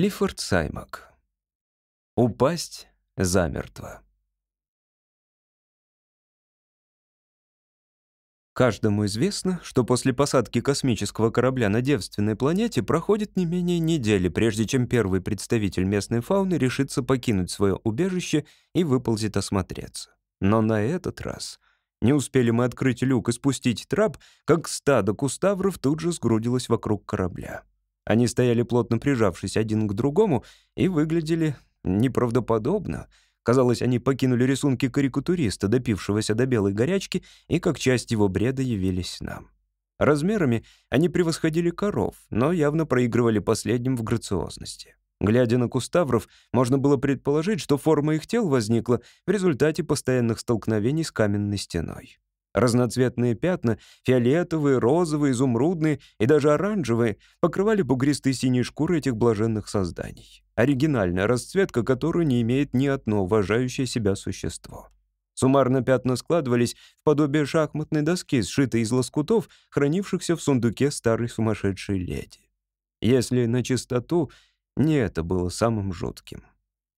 Клиффорд Саймак. Упасть замертво. Каждому известно, что после посадки космического корабля на девственной планете проходит не менее недели, прежде чем первый представитель местной фауны решится покинуть свое убежище и выползет осмотреться. Но на этот раз не успели мы открыть люк и спустить трап, как стадо куставров тут же сгрудилось вокруг корабля. Они стояли плотно прижавшись один к другому и выглядели неправдоподобно. Казалось, они покинули рисунки карикатуриста, допившегося до белой горячки, и как часть его бреда явились нам. Размерами они превосходили коров, но явно проигрывали последним в грациозности. Глядя на куставров, можно было предположить, что форма их тел возникла в результате постоянных столкновений с каменной стеной. Разноцветные пятна, фиолетовые, розовые, изумрудные и даже оранжевые, покрывали бугристые синие шкуры этих блаженных созданий. Оригинальная расцветка, которую не имеет ни одно уважающее себя существо. Суммарно пятна складывались в подобие шахматной доски, сшитой из лоскутов, хранившихся в сундуке старой сумасшедшей леди. Если на чистоту, не это было самым жутким.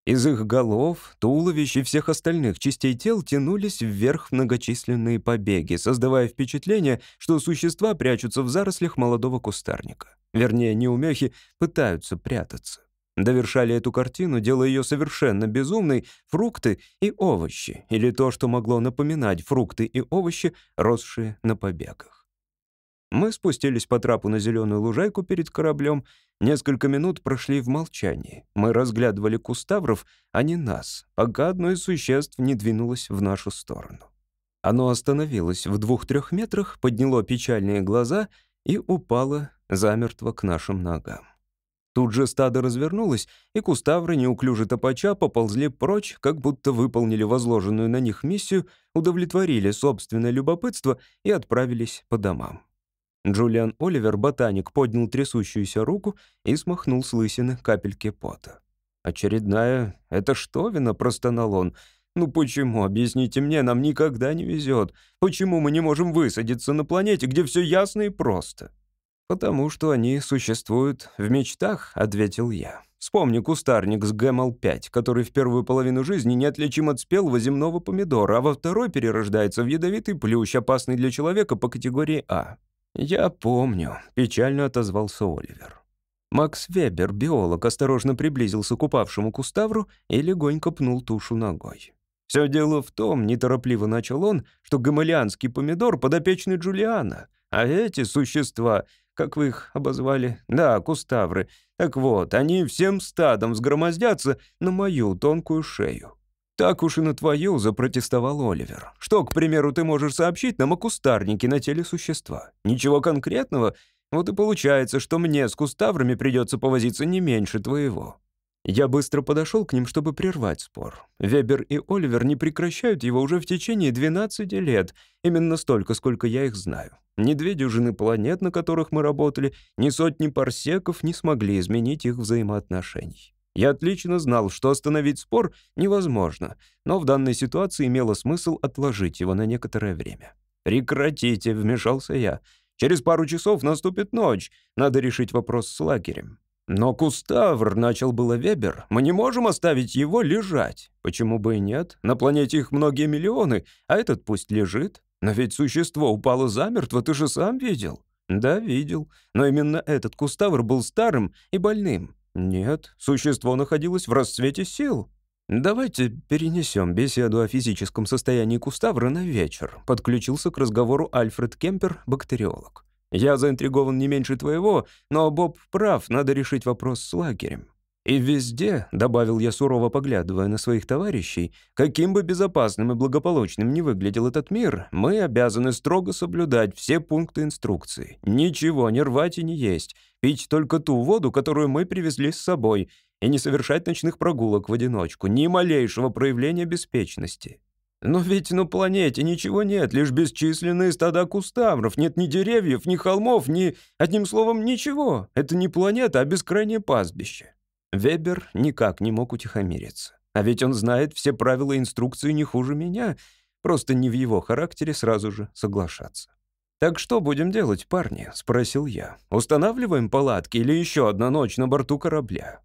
Из их голов, туловищ и всех остальных частей тел тянулись вверх многочисленные побеги, создавая впечатление, что существа прячутся в зарослях молодого кустарника. Вернее, неумехи пытаются прятаться. Довершали эту картину, делая ее совершенно безумной, фрукты и овощи, или то, что могло напоминать фрукты и овощи, росшие на побегах. Мы спустились по трапу на зеленую лужайку перед кораблем. Несколько минут прошли в молчании. Мы разглядывали куставров, а не нас, пока одно из существ не двинулось в нашу сторону. Оно остановилось в двух-трех метрах, подняло печальные глаза и упало замертво к нашим ногам. Тут же стадо развернулось, и куставры, неуклюже топача, поползли прочь, как будто выполнили возложенную на них миссию, удовлетворили собственное любопытство и отправились по домам. Джулиан Оливер, ботаник, поднял трясущуюся руку и смахнул с лысины капельки пота. «Очередная... Это что, вина?» — простонал он. «Ну почему, объясните мне, нам никогда не везет? Почему мы не можем высадиться на планете, где все ясно и просто?» «Потому что они существуют в мечтах», — ответил я. «Вспомни кустарник с ГМЛ-5, который в первую половину жизни неотличим от спелого земного помидора, а во второй перерождается в ядовитый плющ, опасный для человека по категории А. «Я помню», — печально отозвался Оливер. Макс Вебер, биолог, осторожно приблизился к упавшему куставру и легонько пнул тушу ногой. «Все дело в том, — неторопливо начал он, — что гамалианский помидор подопечный Джулиана, а эти существа, как вы их обозвали, да, куставры, так вот, они всем стадом сгромоздятся на мою тонкую шею. «Так уж и на твою», — запротестовал Оливер. «Что, к примеру, ты можешь сообщить нам о кустарнике на теле существа? Ничего конкретного? Вот и получается, что мне с куставрами придется повозиться не меньше твоего». Я быстро подошел к ним, чтобы прервать спор. Вебер и Оливер не прекращают его уже в течение 12 лет, именно столько, сколько я их знаю. Ни две дюжины планет, на которых мы работали, ни сотни парсеков не смогли изменить их взаимоотношений. Я отлично знал, что остановить спор невозможно, но в данной ситуации имело смысл отложить его на некоторое время. «Прекратите», — вмешался я. «Через пару часов наступит ночь. Надо решить вопрос с лагерем». «Но Куставр», — начал было Вебер, — «мы не можем оставить его лежать». «Почему бы и нет? На планете их многие миллионы, а этот пусть лежит. Но ведь существо упало замертво, ты же сам видел». «Да, видел. Но именно этот Куставр был старым и больным. Нет, существо находилось в расцвете сил. «Давайте перенесем беседу о физическом состоянии Куставра на вечер», подключился к разговору Альфред Кемпер, бактериолог. «Я заинтригован не меньше твоего, но Боб прав, надо решить вопрос с лагерем. И везде, — добавил я сурово поглядывая на своих товарищей, — каким бы безопасным и благополучным ни выглядел этот мир, мы обязаны строго соблюдать все пункты инструкции. Ничего не рвать и не есть, пить только ту воду, которую мы привезли с собой, и не совершать ночных прогулок в одиночку, ни малейшего проявления беспечности. Но ведь на планете ничего нет, лишь бесчисленные стада куставров, нет ни деревьев, ни холмов, ни, одним словом, ничего. Это не планета, а бескрайнее пастбище. Вебер никак не мог утихомириться. А ведь он знает все правила и инструкции не хуже меня, просто не в его характере сразу же соглашаться. «Так что будем делать, парни?» — спросил я. «Устанавливаем палатки или еще одна ночь на борту корабля?»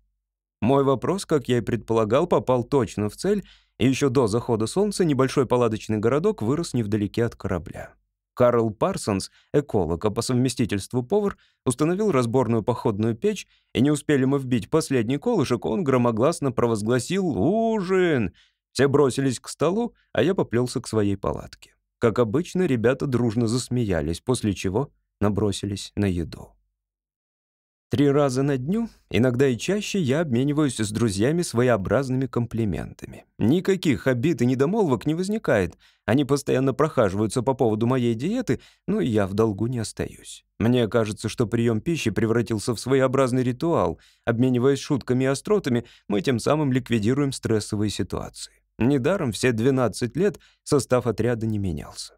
Мой вопрос, как я и предполагал, попал точно в цель, и еще до захода солнца небольшой палаточный городок вырос невдалеке от корабля. Карл Парсонс, эколог, а по совместительству повар, установил разборную походную печь, и не успели мы вбить последний колышек, он громогласно провозгласил «Ужин!». Все бросились к столу, а я поплелся к своей палатке. Как обычно, ребята дружно засмеялись, после чего набросились на еду. Три раза на дню, иногда и чаще, я обмениваюсь с друзьями своеобразными комплиментами. Никаких обид и недомолвок не возникает. Они постоянно прохаживаются по поводу моей диеты, но я в долгу не остаюсь. Мне кажется, что прием пищи превратился в своеобразный ритуал. Обмениваясь шутками и остротами, мы тем самым ликвидируем стрессовые ситуации. Недаром все 12 лет состав отряда не менялся.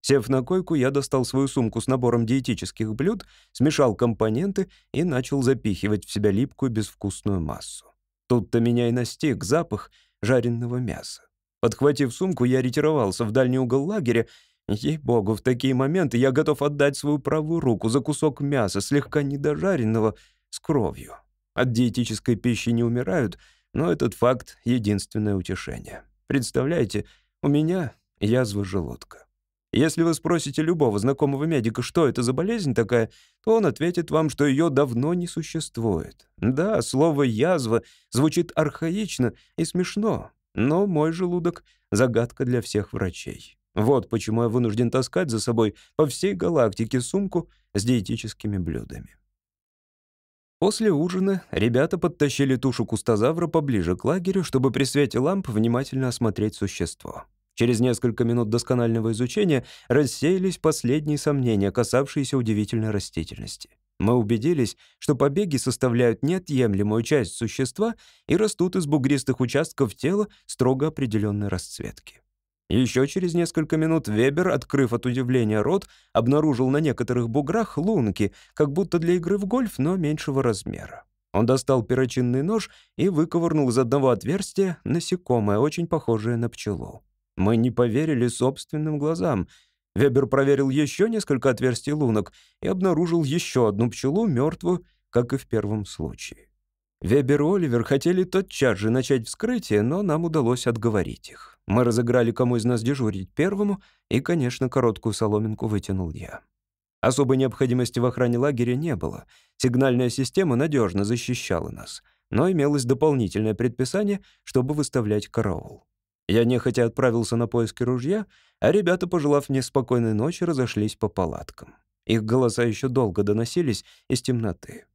Сев на койку, я достал свою сумку с набором диетических блюд, смешал компоненты и начал запихивать в себя липкую безвкусную массу. Тут-то меня и настиг запах жареного мяса. Подхватив сумку, я ретировался в дальний угол лагеря. Ей-богу, в такие моменты я готов отдать свою правую руку за кусок мяса, слегка недожаренного, с кровью. От диетической пищи не умирают, но этот факт — единственное утешение. Представляете, у меня язва желудка. Если вы спросите любого знакомого медика, что это за болезнь такая, то он ответит вам, что ее давно не существует. Да, слово «язва» звучит архаично и смешно, но мой желудок — загадка для всех врачей. Вот почему я вынужден таскать за собой по всей галактике сумку с диетическими блюдами. После ужина ребята подтащили тушу кустозавра поближе к лагерю, чтобы при свете ламп внимательно осмотреть существо. Через несколько минут досконального изучения рассеялись последние сомнения, касавшиеся удивительной растительности. Мы убедились, что побеги составляют неотъемлемую часть существа и растут из бугристых участков тела строго определенной расцветки. Еще через несколько минут Вебер, открыв от удивления рот, обнаружил на некоторых буграх лунки, как будто для игры в гольф, но меньшего размера. Он достал перочинный нож и выковырнул из одного отверстия насекомое, очень похожее на пчелу. Мы не поверили собственным глазам. Вебер проверил еще несколько отверстий лунок и обнаружил еще одну пчелу, мертвую, как и в первом случае. Вебер и Оливер хотели тотчас же начать вскрытие, но нам удалось отговорить их. Мы разыграли, кому из нас дежурить первому, и, конечно, короткую соломинку вытянул я. Особой необходимости в охране лагеря не было. Сигнальная система надежно защищала нас, но имелось дополнительное предписание, чтобы выставлять караул. Я нехотя отправился на поиски ружья, а ребята, пожелав мне спокойной ночи, разошлись по палаткам. Их голоса еще долго доносились из темноты.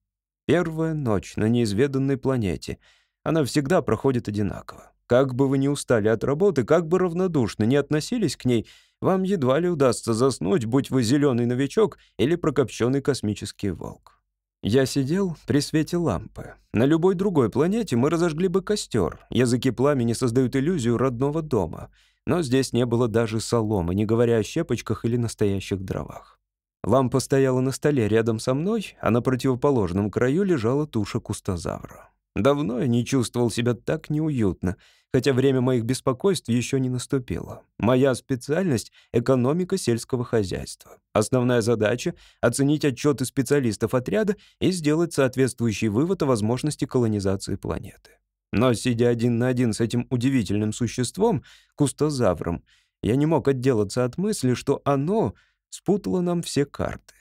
Первая ночь на неизведанной планете. Она всегда проходит одинаково. Как бы вы ни устали от работы, как бы равнодушно не относились к ней, вам едва ли удастся заснуть, будь вы зеленый новичок или прокопченный космический волк. Я сидел при свете лампы. На любой другой планете мы разожгли бы костер. Языки пламени создают иллюзию родного дома. Но здесь не было даже соломы, не говоря о щепочках или настоящих дровах. Лампа стояла на столе рядом со мной, а на противоположном краю лежала туша кустозавра. Давно я не чувствовал себя так неуютно, хотя время моих беспокойств еще не наступило. Моя специальность — экономика сельского хозяйства. Основная задача — оценить отчеты специалистов отряда и сделать соответствующий вывод о возможности колонизации планеты. Но, сидя один на один с этим удивительным существом, кустозавром, я не мог отделаться от мысли, что оно спутало нам все карты.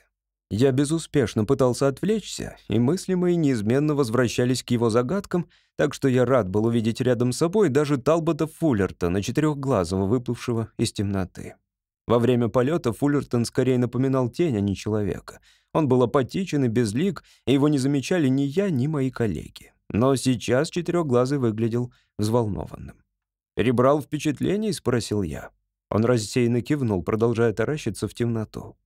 Я безуспешно пытался отвлечься, и мысли мои неизменно возвращались к его загадкам, так что я рад был увидеть рядом с собой даже Талбота Фуллерта, на четырехглазого, выплывшего из темноты. Во время полета Фуллертон скорее напоминал тень, а не человека. Он был апатичен и безлик, и его не замечали ни я, ни мои коллеги. Но сейчас четырехглазый выглядел взволнованным. «Перебрал впечатлений?» — спросил я. Он рассеянно кивнул, продолжая таращиться в темноту.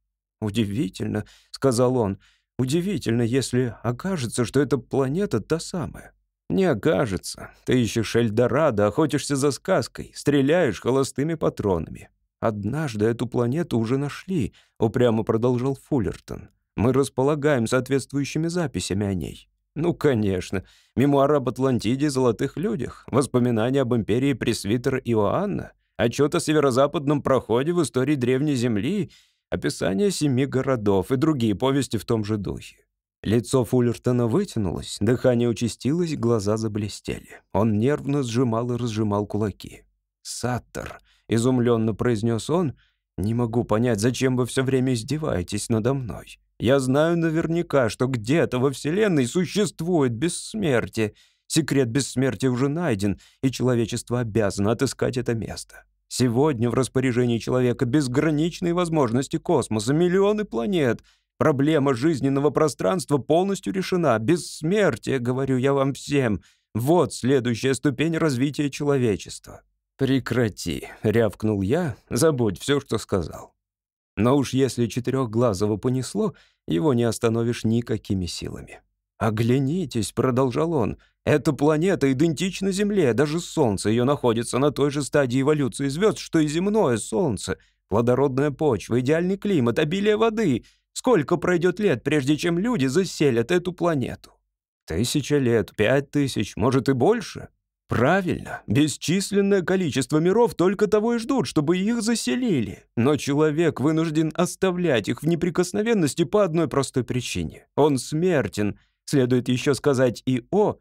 «Удивительно», — сказал он, — «удивительно, если окажется, что эта планета та самая». «Не окажется. Ты ищешь Эльдорадо, охотишься за сказкой, стреляешь холостыми патронами». «Однажды эту планету уже нашли», — упрямо продолжал Фуллертон. «Мы располагаем соответствующими записями о ней». «Ну, конечно. Мемуар об Атлантиде и золотых людях, воспоминания об империи пресвитера Иоанна, отчет о северо-западном проходе в истории Древней Земли описание семи городов и другие повести в том же духе. Лицо Фуллертона вытянулось, дыхание участилось, глаза заблестели. Он нервно сжимал и разжимал кулаки. «Саттер», — изумленно произнес он, — «не могу понять, зачем вы все время издеваетесь надо мной. Я знаю наверняка, что где-то во Вселенной существует бессмертие. Секрет бессмертия уже найден, и человечество обязано отыскать это место. Сегодня в распоряжении человека безграничные возможности космоса, миллионы планет — Проблема жизненного пространства полностью решена. Бессмертие, говорю я вам всем. Вот следующая ступень развития человечества. «Прекрати», — рявкнул я, — «забудь все, что сказал». Но уж если четырехглазого понесло, его не остановишь никакими силами. «Оглянитесь», — продолжал он, — «эта планета идентична Земле, даже Солнце ее находится на той же стадии эволюции звезд, что и земное Солнце. Плодородная почва, идеальный климат, обилие воды. Сколько пройдет лет, прежде чем люди заселят эту планету? Тысяча лет, пять тысяч, может и больше? Правильно, бесчисленное количество миров только того и ждут, чтобы их заселили. Но человек вынужден оставлять их в неприкосновенности по одной простой причине. Он смертен, следует еще сказать и «о».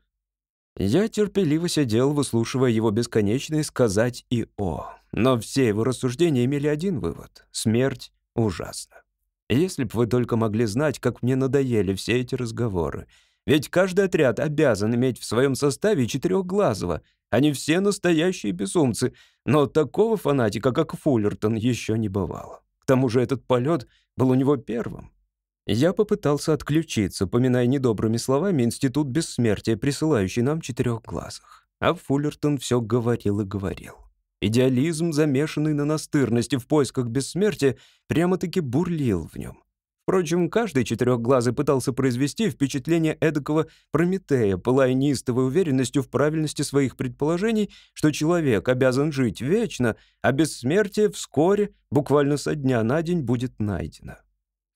Я терпеливо сидел, выслушивая его бесконечные «сказать» и «о». Но все его рассуждения имели один вывод — смерть ужасна. Если б вы только могли знать, как мне надоели все эти разговоры. Ведь каждый отряд обязан иметь в своем составе четырехглазого. Они все настоящие безумцы, но такого фанатика, как Фуллертон, еще не бывало. К тому же этот полет был у него первым. Я попытался отключиться, поминая недобрыми словами Институт Бессмертия, присылающий нам четырехглазых. А Фуллертон все говорил и говорил. Идеализм, замешанный на настырности в поисках бессмертия, прямо-таки бурлил в нем. Впрочем, каждый четырехглазый пытался произвести впечатление эдакого Прометея, пылая неистовой уверенностью в правильности своих предположений, что человек обязан жить вечно, а бессмертие вскоре, буквально со дня на день, будет найдено.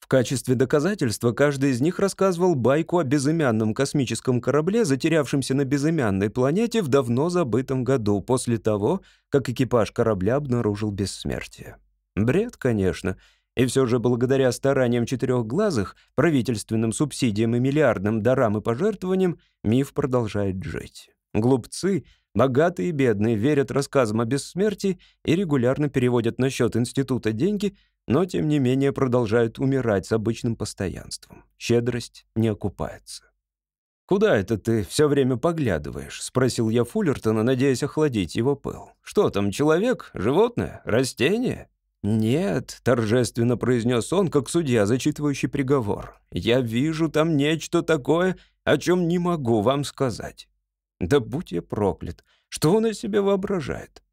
В качестве доказательства каждый из них рассказывал байку о безымянном космическом корабле, затерявшемся на безымянной планете в давно забытом году, после того, как экипаж корабля обнаружил бессмертие. Бред, конечно. И все же благодаря стараниям четырехглазых, правительственным субсидиям и миллиардным дарам и пожертвованиям, миф продолжает жить. Глупцы, богатые и бедные, верят рассказам о бессмертии и регулярно переводят на счет института деньги, но, тем не менее, продолжают умирать с обычным постоянством. Щедрость не окупается. «Куда это ты все время поглядываешь?» — спросил я Фуллертона, надеясь охладить его пыл. «Что там, человек? Животное? Растение?» «Нет», — торжественно произнес он, как судья, зачитывающий приговор. «Я вижу там нечто такое, о чем не могу вам сказать». «Да будь я проклят! Что он о себе воображает?»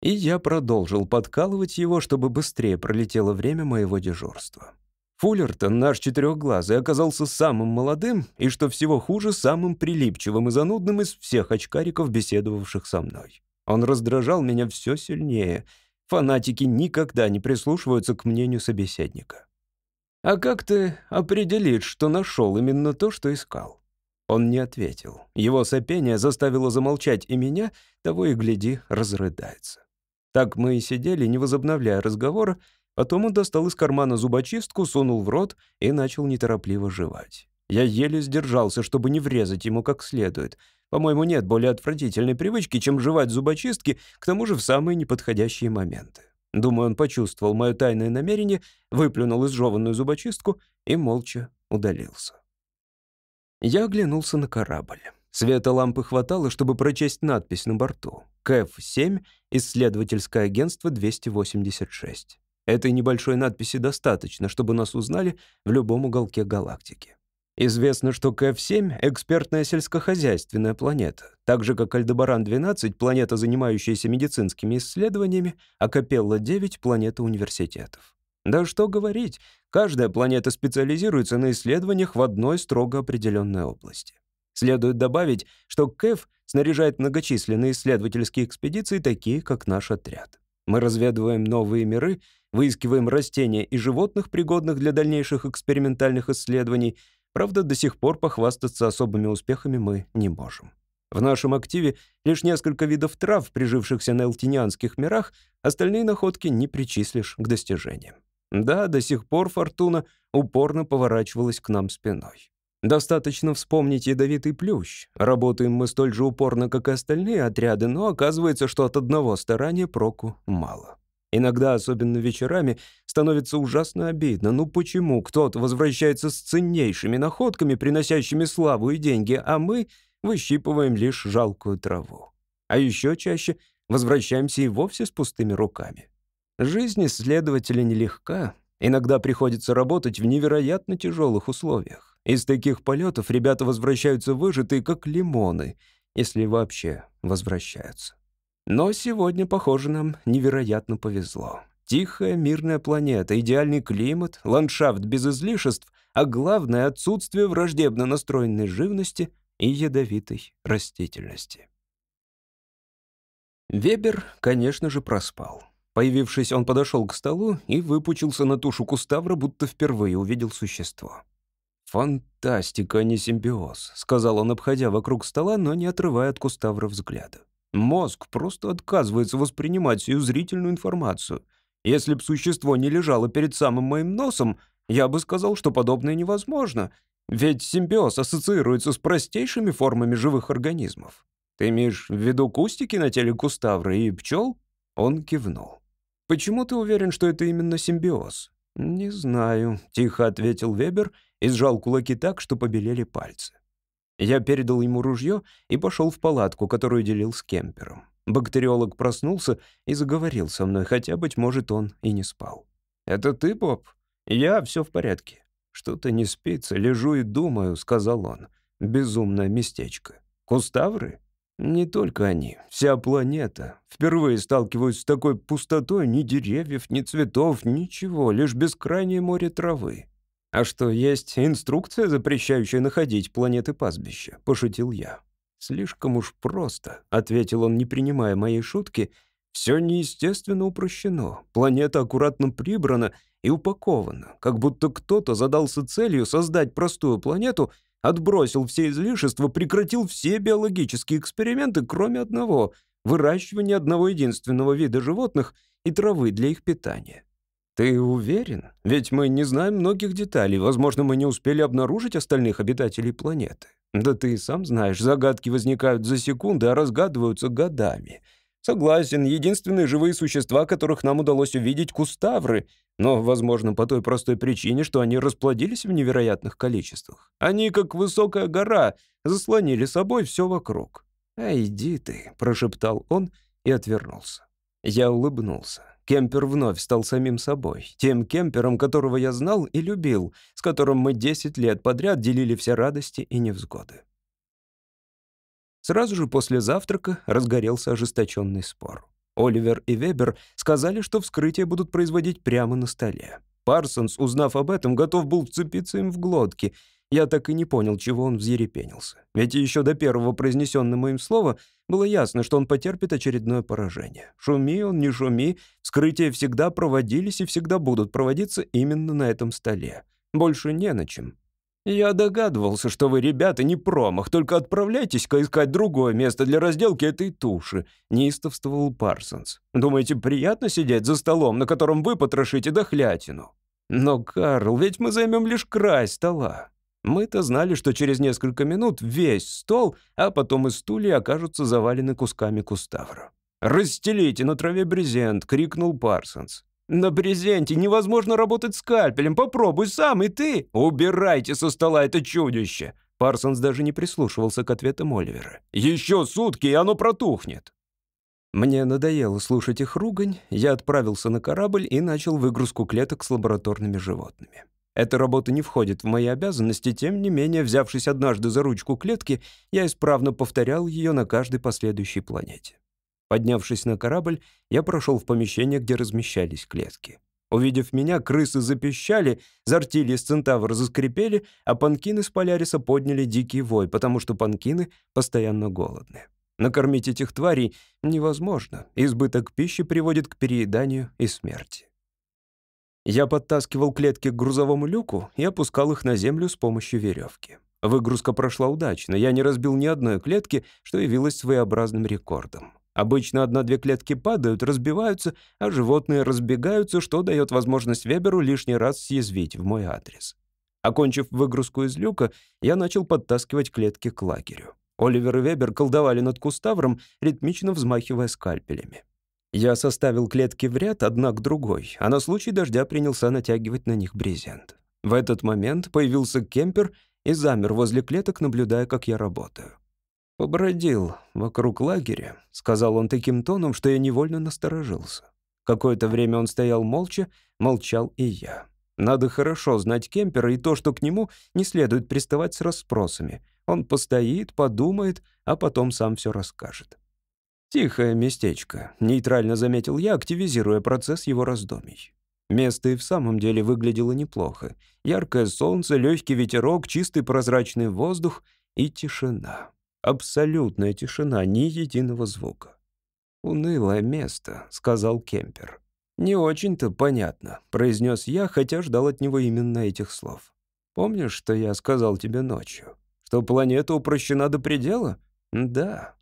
И я продолжил подкалывать его, чтобы быстрее пролетело время моего дежурства. Фуллертон, наш четырехглазый, оказался самым молодым и, что всего хуже, самым прилипчивым и занудным из всех очкариков, беседовавших со мной. Он раздражал меня все сильнее. Фанатики никогда не прислушиваются к мнению собеседника. «А как ты определишь, что нашел именно то, что искал?» Он не ответил. Его сопение заставило замолчать и меня, того и гляди, разрыдается. Так мы и сидели, не возобновляя разговора, потом он достал из кармана зубочистку, сунул в рот и начал неторопливо жевать. Я еле сдержался, чтобы не врезать ему как следует. По-моему, нет более отвратительной привычки, чем жевать зубочистки, к тому же в самые неподходящие моменты. Думаю, он почувствовал мое тайное намерение, выплюнул изжеванную зубочистку и молча удалился. Я оглянулся на корабль. Света лампы хватало, чтобы прочесть надпись на борту. КФ-7, исследовательское агентство 286. Этой небольшой надписи достаточно, чтобы нас узнали в любом уголке галактики. Известно, что КФ-7 — экспертная сельскохозяйственная планета, так же, как Альдебаран-12 — планета, занимающаяся медицинскими исследованиями, а Капелла-9 — планета университетов. Да что говорить, каждая планета специализируется на исследованиях в одной строго определенной области. Следует добавить, что КЭФ снаряжает многочисленные исследовательские экспедиции, такие как наш отряд. Мы разведываем новые миры, выискиваем растения и животных, пригодных для дальнейших экспериментальных исследований. Правда, до сих пор похвастаться особыми успехами мы не можем. В нашем активе лишь несколько видов трав, прижившихся на элтинианских мирах, остальные находки не причислишь к достижениям. Да, до сих пор Фортуна упорно поворачивалась к нам спиной. Достаточно вспомнить ядовитый плющ. Работаем мы столь же упорно, как и остальные отряды, но оказывается, что от одного старания проку мало. Иногда, особенно вечерами, становится ужасно обидно. Ну почему кто-то возвращается с ценнейшими находками, приносящими славу и деньги, а мы выщипываем лишь жалкую траву? А еще чаще возвращаемся и вовсе с пустыми руками. Жизнь исследователя нелегка. Иногда приходится работать в невероятно тяжелых условиях. Из таких полетов ребята возвращаются выжатые, как лимоны, если вообще возвращаются. Но сегодня, похоже, нам невероятно повезло. Тихая, мирная планета, идеальный климат, ландшафт без излишеств, а главное — отсутствие враждебно настроенной живности и ядовитой растительности. Вебер, конечно же, проспал. Появившись, он подошел к столу и выпучился на тушу куставра, будто впервые увидел существо. «Фантастика, а не симбиоз», — сказал он, обходя вокруг стола, но не отрывая от Куставра взгляда. «Мозг просто отказывается воспринимать всю зрительную информацию. Если б существо не лежало перед самым моим носом, я бы сказал, что подобное невозможно, ведь симбиоз ассоциируется с простейшими формами живых организмов. Ты имеешь в виду кустики на теле Куставра и пчел?» Он кивнул. «Почему ты уверен, что это именно симбиоз?» «Не знаю», — тихо ответил Вебер и сжал кулаки так, что побелели пальцы. Я передал ему ружье и пошел в палатку, которую делил с кемпером. Бактериолог проснулся и заговорил со мной, хотя, быть может, он и не спал. «Это ты, Боб?» «Я, все в порядке». «Что-то не спится, лежу и думаю», — сказал он. «Безумное местечко». «Куставры?» Не только они, вся планета. Впервые сталкиваюсь с такой пустотой, ни деревьев, ни цветов, ничего, лишь бескрайнее море травы. А что, есть инструкция, запрещающая находить планеты пастбища? Пошутил я. Слишком уж просто, ответил он, не принимая моей шутки. Все неестественно упрощено. Планета аккуратно прибрана и упакована, как будто кто-то задался целью создать простую планету — отбросил все излишества, прекратил все биологические эксперименты, кроме одного — выращивания одного единственного вида животных и травы для их питания. Ты уверен? Ведь мы не знаем многих деталей. Возможно, мы не успели обнаружить остальных обитателей планеты. Да ты сам знаешь, загадки возникают за секунды, а разгадываются годами — Согласен, единственные живые существа, которых нам удалось увидеть, — куставры, но, возможно, по той простой причине, что они расплодились в невероятных количествах. Они, как высокая гора, заслонили собой все вокруг. «А иди ты», — прошептал он и отвернулся. Я улыбнулся. Кемпер вновь стал самим собой, тем кемпером, которого я знал и любил, с которым мы 10 лет подряд делили все радости и невзгоды. Сразу же после завтрака разгорелся ожесточенный спор. Оливер и Вебер сказали, что вскрытие будут производить прямо на столе. Парсонс, узнав об этом, готов был вцепиться им в глотки. Я так и не понял, чего он взъерепенился. Ведь еще до первого произнесенного им слова было ясно, что он потерпит очередное поражение. Шуми он, не шуми, вскрытия всегда проводились и всегда будут проводиться именно на этом столе. Больше не на чем. «Я догадывался, что вы, ребята, не промах, только отправляйтесь-ка искать другое место для разделки этой туши», — неистовствовал Парсонс. «Думаете, приятно сидеть за столом, на котором вы потрошите дохлятину?» «Но, Карл, ведь мы займем лишь край стола». Мы-то знали, что через несколько минут весь стол, а потом и стулья окажутся завалены кусками куставра. «Расстелите на траве брезент!» — крикнул Парсонс. «На брезенте невозможно работать скальпелем. Попробуй сам, и ты. Убирайте со стола это чудище!» Парсонс даже не прислушивался к ответам Оливера. «Еще сутки, и оно протухнет!» Мне надоело слушать их ругань, я отправился на корабль и начал выгрузку клеток с лабораторными животными. Эта работа не входит в мои обязанности, тем не менее, взявшись однажды за ручку клетки, я исправно повторял ее на каждой последующей планете. Поднявшись на корабль, я прошел в помещение, где размещались клетки. Увидев меня, крысы запищали, зартили из центавра заскрипели, а панкины с Поляриса подняли дикий вой, потому что панкины постоянно голодны. Накормить этих тварей невозможно. Избыток пищи приводит к перееданию и смерти. Я подтаскивал клетки к грузовому люку и опускал их на землю с помощью веревки. Выгрузка прошла удачно, я не разбил ни одной клетки, что явилось своеобразным рекордом. Обычно одна-две клетки падают, разбиваются, а животные разбегаются, что дает возможность Веберу лишний раз съязвить в мой адрес. Окончив выгрузку из люка, я начал подтаскивать клетки к лагерю. Оливер и Вебер колдовали над куставром, ритмично взмахивая скальпелями. Я составил клетки в ряд, одна к другой, а на случай дождя принялся натягивать на них брезент. В этот момент появился кемпер и замер возле клеток, наблюдая, как я работаю. «Побродил вокруг лагеря», — сказал он таким тоном, что я невольно насторожился. Какое-то время он стоял молча, молчал и я. Надо хорошо знать Кемпера и то, что к нему не следует приставать с расспросами. Он постоит, подумает, а потом сам все расскажет. «Тихое местечко», — нейтрально заметил я, активизируя процесс его раздумий. Место и в самом деле выглядело неплохо. Яркое солнце, легкий ветерок, чистый прозрачный воздух и тишина. Абсолютная тишина, ни единого звука. «Унылое место», — сказал Кемпер. «Не очень-то понятно», — произнес я, хотя ждал от него именно этих слов. «Помнишь, что я сказал тебе ночью? Что планета упрощена до предела?» «Да».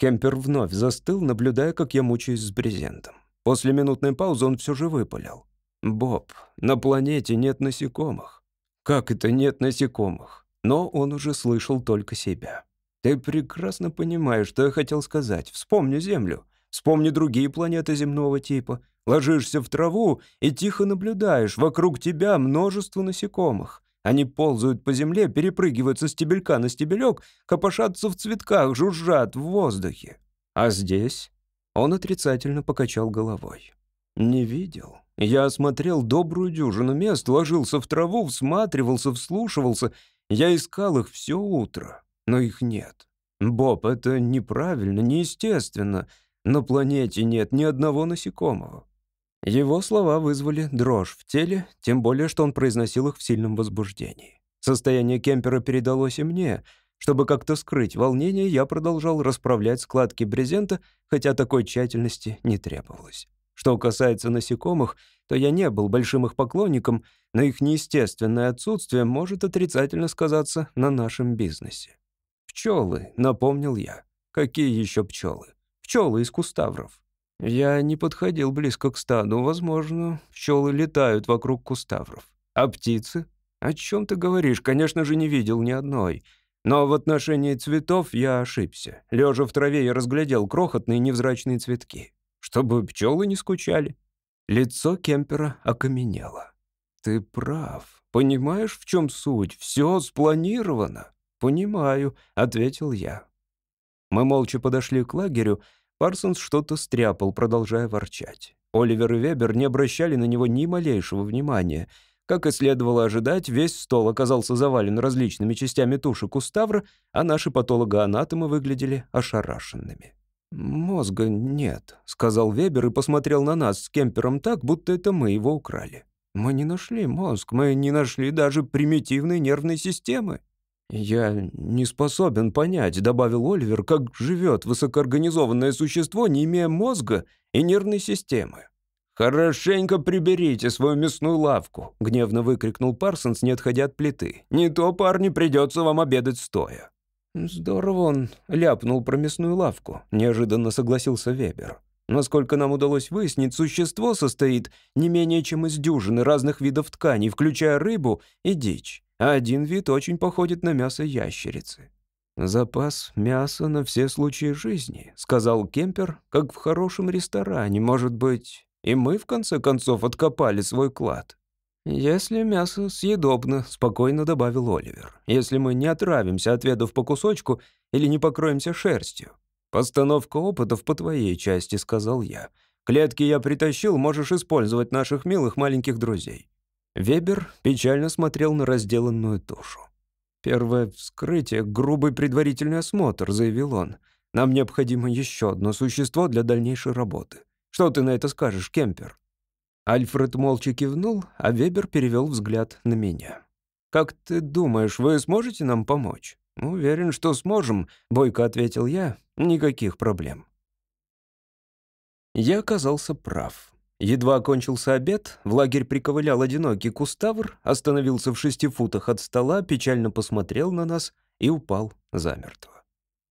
Кемпер вновь застыл, наблюдая, как я мучаюсь с брезентом. После минутной паузы он все же выпалил. «Боб, на планете нет насекомых». «Как это нет насекомых?» Но он уже слышал только себя. «Ты прекрасно понимаешь, что я хотел сказать. Вспомни Землю. Вспомни другие планеты земного типа. Ложишься в траву и тихо наблюдаешь. Вокруг тебя множество насекомых. Они ползают по земле, перепрыгивают со стебелька на стебелек, копошатся в цветках, жужжат в воздухе. А здесь он отрицательно покачал головой. Не видел. Я осмотрел добрую дюжину мест, ложился в траву, всматривался, вслушивался. Я искал их все утро, но их нет. Боб, это неправильно, неестественно. На планете нет ни одного насекомого. Его слова вызвали дрожь в теле, тем более, что он произносил их в сильном возбуждении. Состояние Кемпера передалось и мне. Чтобы как-то скрыть волнение, я продолжал расправлять складки брезента, хотя такой тщательности не требовалось. Что касается насекомых, то я не был большим их поклонником, но их неестественное отсутствие может отрицательно сказаться на нашем бизнесе. «Пчелы», — напомнил я. «Какие еще пчелы?» «Пчелы из куставров». Я не подходил близко к стаду. Возможно, пчелы летают вокруг куставров. А птицы? О чем ты говоришь? Конечно же, не видел ни одной. Но в отношении цветов я ошибся. Лежа в траве, я разглядел крохотные невзрачные цветки. Чтобы пчелы не скучали. Лицо Кемпера окаменело. «Ты прав. Понимаешь, в чем суть? Все спланировано». «Понимаю», — ответил я. Мы молча подошли к лагерю, Парсонс что-то стряпал, продолжая ворчать. Оливер и Вебер не обращали на него ни малейшего внимания. Как и следовало ожидать, весь стол оказался завален различными частями туши куставра, а наши патологоанатомы выглядели ошарашенными. «Мозга нет», — сказал Вебер и посмотрел на нас с Кемпером так, будто это мы его украли. «Мы не нашли мозг, мы не нашли даже примитивной нервной системы». «Я не способен понять», — добавил Оливер, «как живет высокоорганизованное существо, не имея мозга и нервной системы». «Хорошенько приберите свою мясную лавку», — гневно выкрикнул Парсонс, не отходя от плиты. «Не то, парни, придется вам обедать стоя». «Здорово он ляпнул про мясную лавку», — неожиданно согласился Вебер. Насколько нам удалось выяснить, существо состоит не менее чем из дюжины разных видов тканей, включая рыбу и дичь а один вид очень походит на мясо ящерицы. «Запас мяса на все случаи жизни», — сказал Кемпер, как в хорошем ресторане, может быть, и мы, в конце концов, откопали свой клад. «Если мясо съедобно», — спокойно добавил Оливер. «Если мы не отравимся, отведав по кусочку, или не покроемся шерстью». «Постановка опытов по твоей части», — сказал я. «Клетки я притащил, можешь использовать наших милых маленьких друзей. Вебер печально смотрел на разделанную тушу. «Первое вскрытие — грубый предварительный осмотр», — заявил он. «Нам необходимо еще одно существо для дальнейшей работы. Что ты на это скажешь, Кемпер?» Альфред молча кивнул, а Вебер перевел взгляд на меня. «Как ты думаешь, вы сможете нам помочь?» «Уверен, что сможем», — бойко ответил я. «Никаких проблем». Я оказался прав. Едва окончился обед, в лагерь приковылял одинокий куставр, остановился в шести футах от стола, печально посмотрел на нас и упал замертво.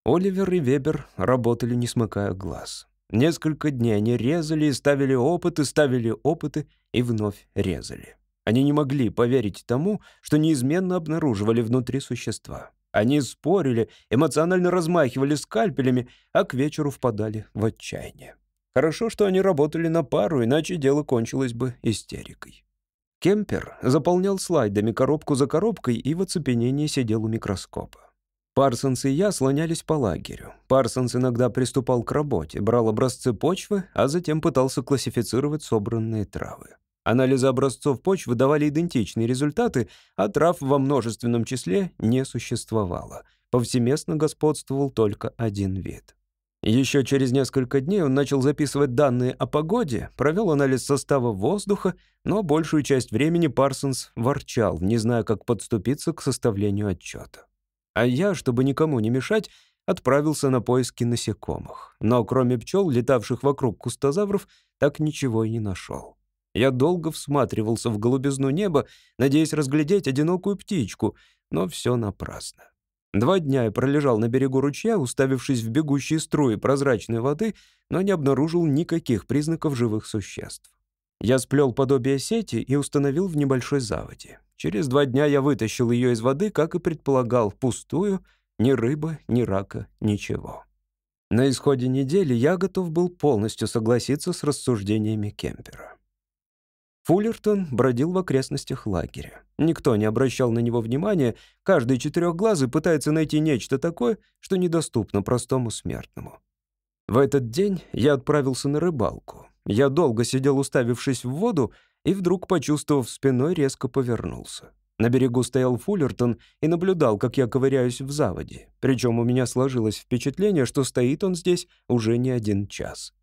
Оливер и Вебер работали, не смыкая глаз. Несколько дней они резали и ставили опыты, ставили опыты и вновь резали. Они не могли поверить тому, что неизменно обнаруживали внутри существа. Они спорили, эмоционально размахивали скальпелями, а к вечеру впадали в отчаяние. Хорошо, что они работали на пару, иначе дело кончилось бы истерикой. Кемпер заполнял слайдами коробку за коробкой и в оцепенении сидел у микроскопа. Парсонс и я слонялись по лагерю. Парсонс иногда приступал к работе, брал образцы почвы, а затем пытался классифицировать собранные травы. Анализы образцов почвы давали идентичные результаты, а трав во множественном числе не существовало. Повсеместно господствовал только один вид. Еще через несколько дней он начал записывать данные о погоде, провел анализ состава воздуха, но большую часть времени Парсонс ворчал, не зная, как подступиться к составлению отчета. А я, чтобы никому не мешать, отправился на поиски насекомых. Но кроме пчел, летавших вокруг кустозавров, так ничего и не нашел. Я долго всматривался в голубизну неба, надеясь разглядеть одинокую птичку, но все напрасно. Два дня я пролежал на берегу ручья, уставившись в бегущие струи прозрачной воды, но не обнаружил никаких признаков живых существ. Я сплел подобие сети и установил в небольшой заводе. Через два дня я вытащил ее из воды, как и предполагал, пустую, ни рыба, ни рака, ничего. На исходе недели я готов был полностью согласиться с рассуждениями Кемпера. Фуллертон бродил в окрестностях лагеря. Никто не обращал на него внимания, каждый четырехглазый пытается найти нечто такое, что недоступно простому смертному. В этот день я отправился на рыбалку. Я долго сидел, уставившись в воду, и вдруг, почувствовав спиной, резко повернулся. На берегу стоял Фуллертон и наблюдал, как я ковыряюсь в заводе. Причем у меня сложилось впечатление, что стоит он здесь уже не один час.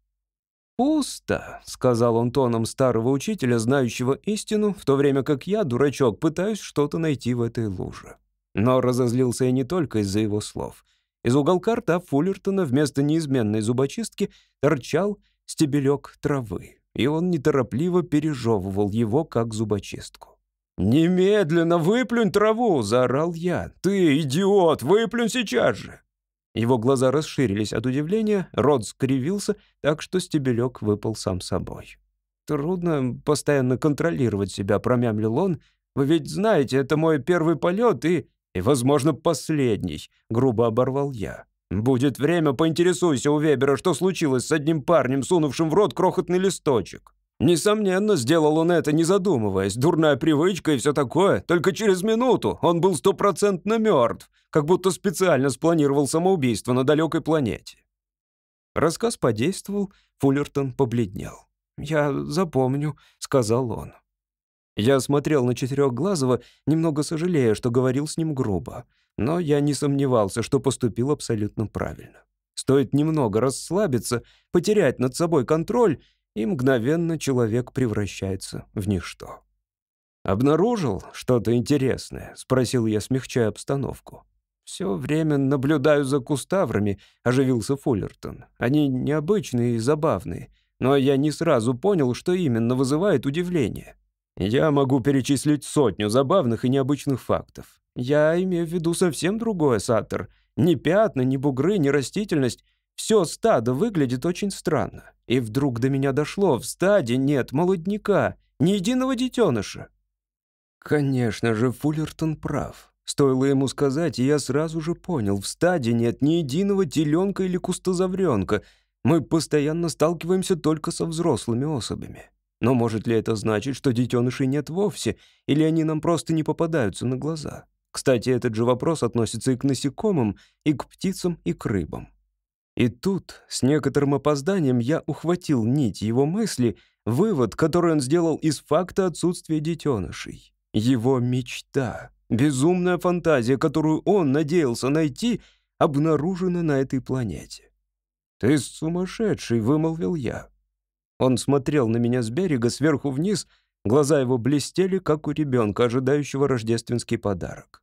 «Пусто», — сказал он тоном старого учителя, знающего истину, в то время как я, дурачок, пытаюсь что-то найти в этой луже. Но разозлился я не только из-за его слов. Из уголка рта Фуллертона вместо неизменной зубочистки торчал стебелек травы, и он неторопливо пережевывал его, как зубочистку. «Немедленно выплюнь траву!» — заорал я. «Ты, идиот, выплюнь сейчас же!» Его глаза расширились от удивления, рот скривился, так что стебелек выпал сам собой. «Трудно постоянно контролировать себя», — промямлил он. «Вы ведь знаете, это мой первый полет и, и, возможно, последний», — грубо оборвал я. «Будет время, поинтересуйся у Вебера, что случилось с одним парнем, сунувшим в рот крохотный листочек». Несомненно, сделал он это, не задумываясь. Дурная привычка и все такое. Только через минуту он был стопроцентно мертв, как будто специально спланировал самоубийство на далекой планете. Рассказ подействовал, Фуллертон побледнел. «Я запомню», — сказал он. Я смотрел на Четырехглазого, немного сожалея, что говорил с ним грубо, но я не сомневался, что поступил абсолютно правильно. Стоит немного расслабиться, потерять над собой контроль, и мгновенно человек превращается в ничто. «Обнаружил что-то интересное?» — спросил я, смягчая обстановку. «Все время наблюдаю за куставрами», — оживился Фуллертон. «Они необычные и забавные, но я не сразу понял, что именно вызывает удивление. Я могу перечислить сотню забавных и необычных фактов. Я имею в виду совсем другое, Саттер. Ни пятна, ни бугры, ни растительность. Все стадо выглядит очень странно. И вдруг до меня дошло, в стаде нет молодняка, ни единого детеныша. Конечно же, Фуллертон прав. Стоило ему сказать, и я сразу же понял, в стаде нет ни единого теленка или кустозавренка. Мы постоянно сталкиваемся только со взрослыми особями. Но может ли это значить, что детенышей нет вовсе, или они нам просто не попадаются на глаза? Кстати, этот же вопрос относится и к насекомым, и к птицам, и к рыбам. И тут, с некоторым опозданием, я ухватил нить его мысли, вывод, который он сделал из факта отсутствия детенышей. Его мечта, безумная фантазия, которую он надеялся найти, обнаружена на этой планете. «Ты сумасшедший», — вымолвил я. Он смотрел на меня с берега сверху вниз, глаза его блестели, как у ребенка, ожидающего рождественский подарок.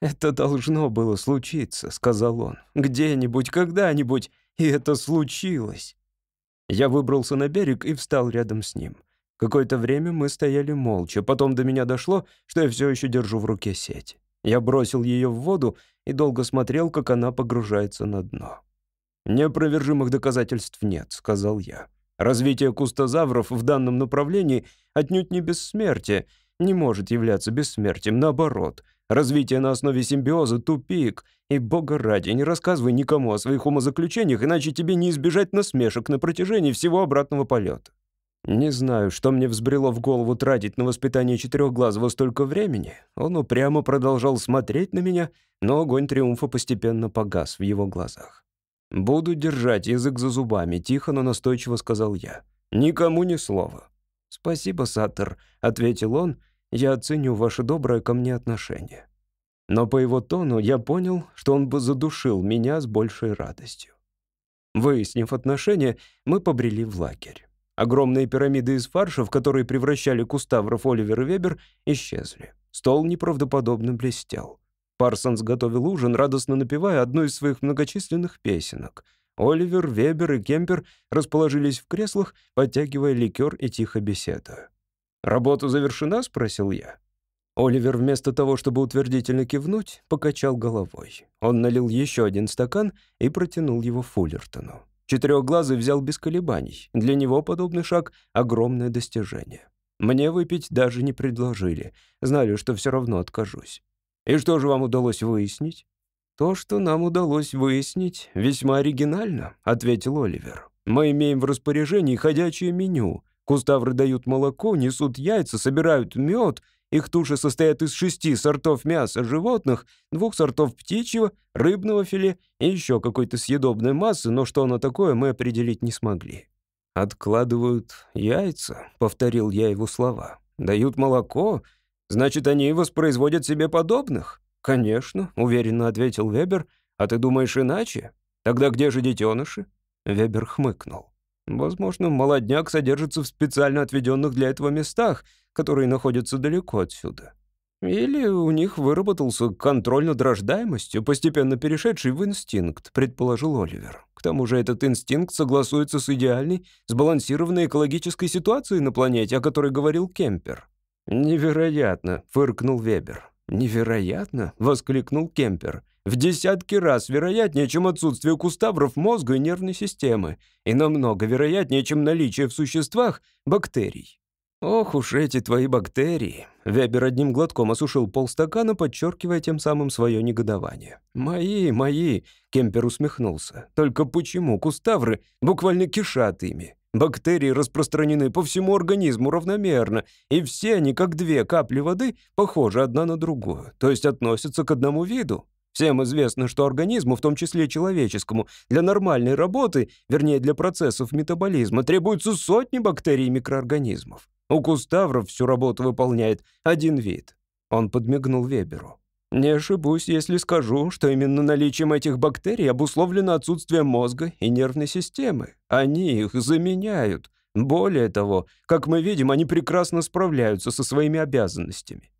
«Это должно было случиться», — сказал он. «Где-нибудь, когда-нибудь, и это случилось». Я выбрался на берег и встал рядом с ним. Какое-то время мы стояли молча, потом до меня дошло, что я все еще держу в руке сеть. Я бросил ее в воду и долго смотрел, как она погружается на дно. «Неопровержимых доказательств нет», — сказал я. «Развитие кустозавров в данном направлении отнюдь не бессмертие, не может являться бессмертием, наоборот. Развитие на основе симбиоза — тупик. И, бога ради, не рассказывай никому о своих умозаключениях, иначе тебе не избежать насмешек на протяжении всего обратного полета. Не знаю, что мне взбрело в голову тратить на воспитание четырехглазого столько времени. Он упрямо продолжал смотреть на меня, но огонь триумфа постепенно погас в его глазах. «Буду держать язык за зубами», — тихо, но настойчиво сказал я. «Никому ни слова». «Спасибо, Саттер», — ответил он. «Я оценю ваше доброе ко мне отношение». Но по его тону я понял, что он бы задушил меня с большей радостью. Выяснив отношения, мы побрели в лагерь. Огромные пирамиды из фарша, в которые превращали Куставров, Оливер и Вебер, исчезли. Стол неправдоподобно блестел. Парсонс готовил ужин, радостно напевая одну из своих многочисленных песенок. Оливер, Вебер и Кемпер расположились в креслах, подтягивая ликер и тихо беседуя. «Работа завершена?» — спросил я. Оливер вместо того, чтобы утвердительно кивнуть, покачал головой. Он налил еще один стакан и протянул его Фуллертону. Четырехглазый взял без колебаний. Для него подобный шаг — огромное достижение. Мне выпить даже не предложили. Знали, что все равно откажусь. И что же вам удалось выяснить? То, что нам удалось выяснить, весьма оригинально, ответил Оливер. Мы имеем в распоряжении ходячее меню. Куставры дают молоко, несут яйца, собирают мед — их туши состоят из шести сортов мяса животных, двух сортов птичьего, рыбного филе и еще какой-то съедобной массы, но что оно такое, мы определить не смогли. «Откладывают яйца», — повторил я его слова. «Дают молоко? Значит, они воспроизводят себе подобных?» «Конечно», — уверенно ответил Вебер. «А ты думаешь иначе? Тогда где же детеныши?» Вебер хмыкнул. «Возможно, молодняк содержится в специально отведенных для этого местах, которые находятся далеко отсюда. Или у них выработался контроль над рождаемостью, постепенно перешедший в инстинкт, предположил Оливер. К тому же этот инстинкт согласуется с идеальной, сбалансированной экологической ситуацией на планете, о которой говорил Кемпер. «Невероятно», — фыркнул Вебер. «Невероятно?» — воскликнул Кемпер. «В десятки раз вероятнее, чем отсутствие куставров мозга и нервной системы, и намного вероятнее, чем наличие в существах бактерий. «Ох уж эти твои бактерии!» Вебер одним глотком осушил полстакана, подчеркивая тем самым свое негодование. «Мои, мои!» — Кемпер усмехнулся. «Только почему куставры буквально кишат ими? Бактерии распространены по всему организму равномерно, и все они, как две капли воды, похожи одна на другую, то есть относятся к одному виду. Всем известно, что организму, в том числе человеческому, для нормальной работы, вернее, для процессов метаболизма, требуются сотни бактерий и микроорганизмов. У куставров всю работу выполняет один вид. Он подмигнул Веберу. Не ошибусь, если скажу, что именно наличием этих бактерий обусловлено отсутствие мозга и нервной системы. Они их заменяют. Более того, как мы видим, они прекрасно справляются со своими обязанностями.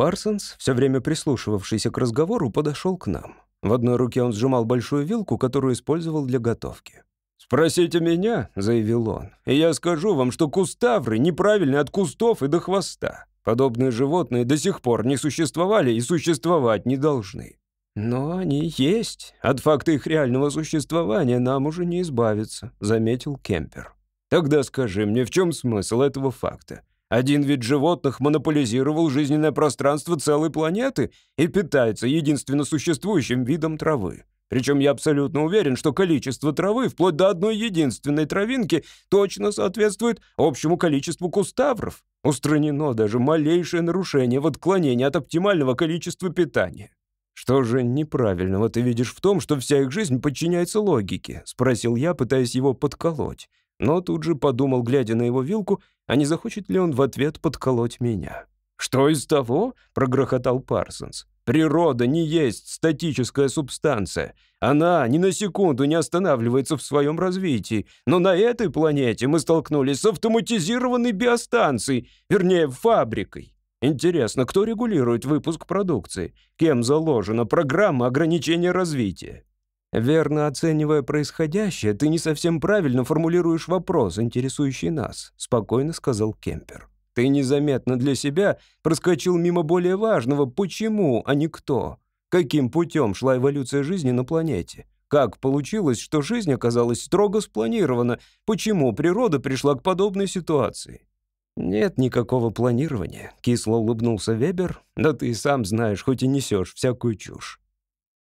Парсонс, все время прислушивавшийся к разговору, подошел к нам. В одной руке он сжимал большую вилку, которую использовал для готовки. «Спросите меня», — заявил он, — «и я скажу вам, что куставры неправильны от кустов и до хвоста. Подобные животные до сих пор не существовали и существовать не должны. Но они есть. От факта их реального существования нам уже не избавиться», — заметил Кемпер. «Тогда скажи мне, в чем смысл этого факта? Один вид животных монополизировал жизненное пространство целой планеты и питается единственно существующим видом травы. Причем я абсолютно уверен, что количество травы, вплоть до одной единственной травинки, точно соответствует общему количеству куставров. Устранено даже малейшее нарушение в отклонении от оптимального количества питания. «Что же неправильного ты видишь в том, что вся их жизнь подчиняется логике?» — спросил я, пытаясь его подколоть. Но тут же подумал, глядя на его вилку, а не захочет ли он в ответ подколоть меня. «Что из того?» — прогрохотал Парсонс. Природа не есть статическая субстанция. Она ни на секунду не останавливается в своем развитии. Но на этой планете мы столкнулись с автоматизированной биостанцией, вернее, фабрикой. Интересно, кто регулирует выпуск продукции? Кем заложена программа ограничения развития? Верно оценивая происходящее, ты не совсем правильно формулируешь вопрос, интересующий нас, спокойно сказал Кемпер. Ты незаметно для себя проскочил мимо более важного «почему», а не «кто». Каким путем шла эволюция жизни на планете? Как получилось, что жизнь оказалась строго спланирована? Почему природа пришла к подобной ситуации? «Нет никакого планирования», — кисло улыбнулся Вебер. «Да ты и сам знаешь, хоть и несешь всякую чушь».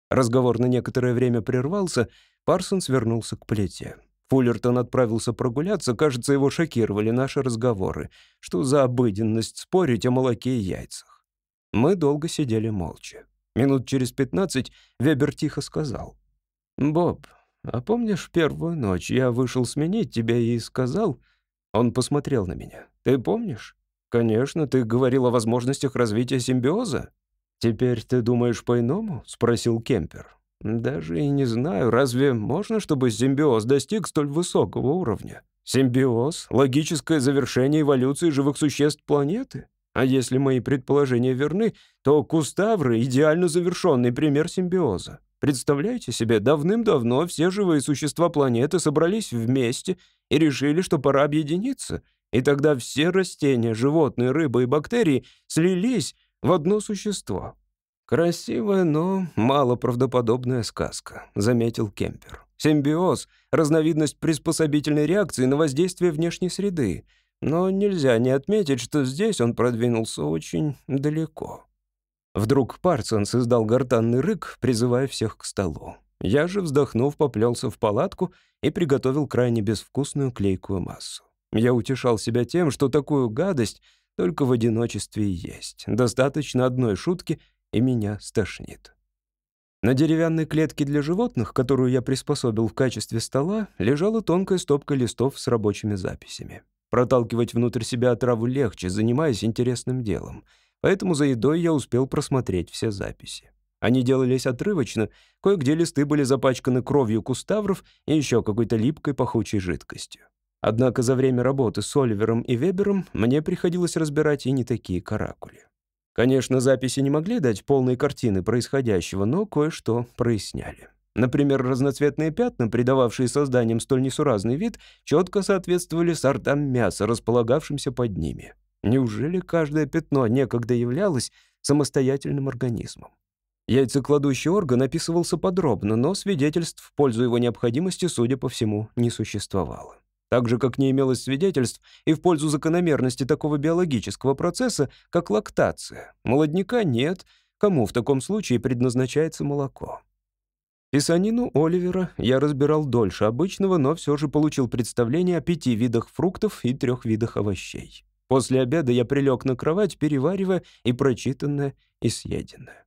Разговор на некоторое время прервался, Парсонс вернулся к плите. Фуллертон отправился прогуляться, кажется, его шокировали наши разговоры. Что за обыденность спорить о молоке и яйцах? Мы долго сидели молча. Минут через пятнадцать Вебер тихо сказал. «Боб, а помнишь первую ночь? Я вышел сменить тебя и сказал...» Он посмотрел на меня. «Ты помнишь?» «Конечно, ты говорил о возможностях развития симбиоза». «Теперь ты думаешь по-иному?» — спросил Кемпер. «Даже и не знаю, разве можно, чтобы симбиоз достиг столь высокого уровня? Симбиоз — логическое завершение эволюции живых существ планеты? А если мои предположения верны, то куставры — идеально завершенный пример симбиоза. Представляете себе, давным-давно все живые существа планеты собрались вместе и решили, что пора объединиться. И тогда все растения, животные, рыбы и бактерии слились в одно существо. «Красивая, но малоправдоподобная сказка», — заметил Кемпер. «Симбиоз — разновидность приспособительной реакции на воздействие внешней среды, но нельзя не отметить, что здесь он продвинулся очень далеко». Вдруг Парсонс издал гортанный рык, призывая всех к столу. Я же, вздохнув, поплелся в палатку и приготовил крайне безвкусную клейкую массу. Я утешал себя тем, что такую гадость только в одиночестве и есть. Достаточно одной шутки — и меня стошнит. На деревянной клетке для животных, которую я приспособил в качестве стола, лежала тонкая стопка листов с рабочими записями. Проталкивать внутрь себя отраву легче, занимаясь интересным делом. Поэтому за едой я успел просмотреть все записи. Они делались отрывочно, кое-где листы были запачканы кровью куставров и еще какой-то липкой пахучей жидкостью. Однако за время работы с Оливером и Вебером мне приходилось разбирать и не такие каракули. Конечно, записи не могли дать полной картины происходящего, но кое-что проясняли. Например, разноцветные пятна, придававшие созданиям столь несуразный вид, четко соответствовали сортам мяса, располагавшимся под ними. Неужели каждое пятно некогда являлось самостоятельным организмом? Яйцекладущий орган описывался подробно, но свидетельств в пользу его необходимости, судя по всему, не существовало. Так же, как не имелось свидетельств и в пользу закономерности такого биологического процесса, как лактация. Молодняка нет, кому в таком случае предназначается молоко. Писанину Оливера я разбирал дольше обычного, но все же получил представление о пяти видах фруктов и трех видах овощей. После обеда я прилег на кровать, переваривая и прочитанное, и съеденное.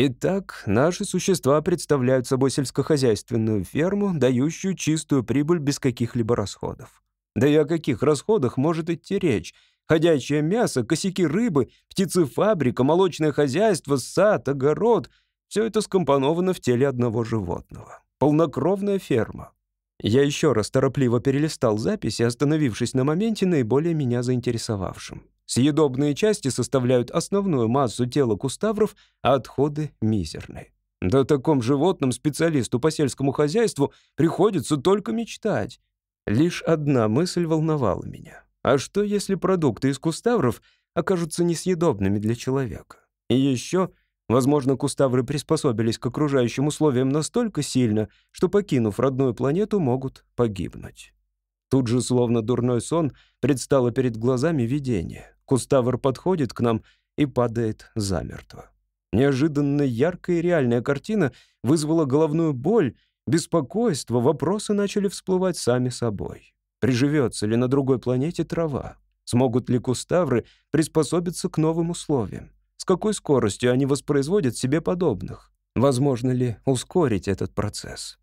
Итак, наши существа представляют собой сельскохозяйственную ферму, дающую чистую прибыль без каких-либо расходов. Да и о каких расходах может идти речь? Ходячее мясо, косяки рыбы, птицефабрика, молочное хозяйство, сад, огород — все это скомпоновано в теле одного животного. Полнокровная ферма. Я еще раз торопливо перелистал записи, остановившись на моменте, наиболее меня заинтересовавшем. Съедобные части составляют основную массу тела куставров, а отходы — мизерные. Да таком животном специалисту по сельскому хозяйству приходится только мечтать. Лишь одна мысль волновала меня. А что, если продукты из куставров окажутся несъедобными для человека? И еще, возможно, куставры приспособились к окружающим условиям настолько сильно, что, покинув родную планету, могут погибнуть. Тут же, словно дурной сон, предстало перед глазами видение. Куставр подходит к нам и падает замертво. Неожиданно яркая и реальная картина вызвала головную боль, беспокойство, вопросы начали всплывать сами собой. Приживется ли на другой планете трава? Смогут ли куставры приспособиться к новым условиям? С какой скоростью они воспроизводят себе подобных? Возможно ли ускорить этот процесс?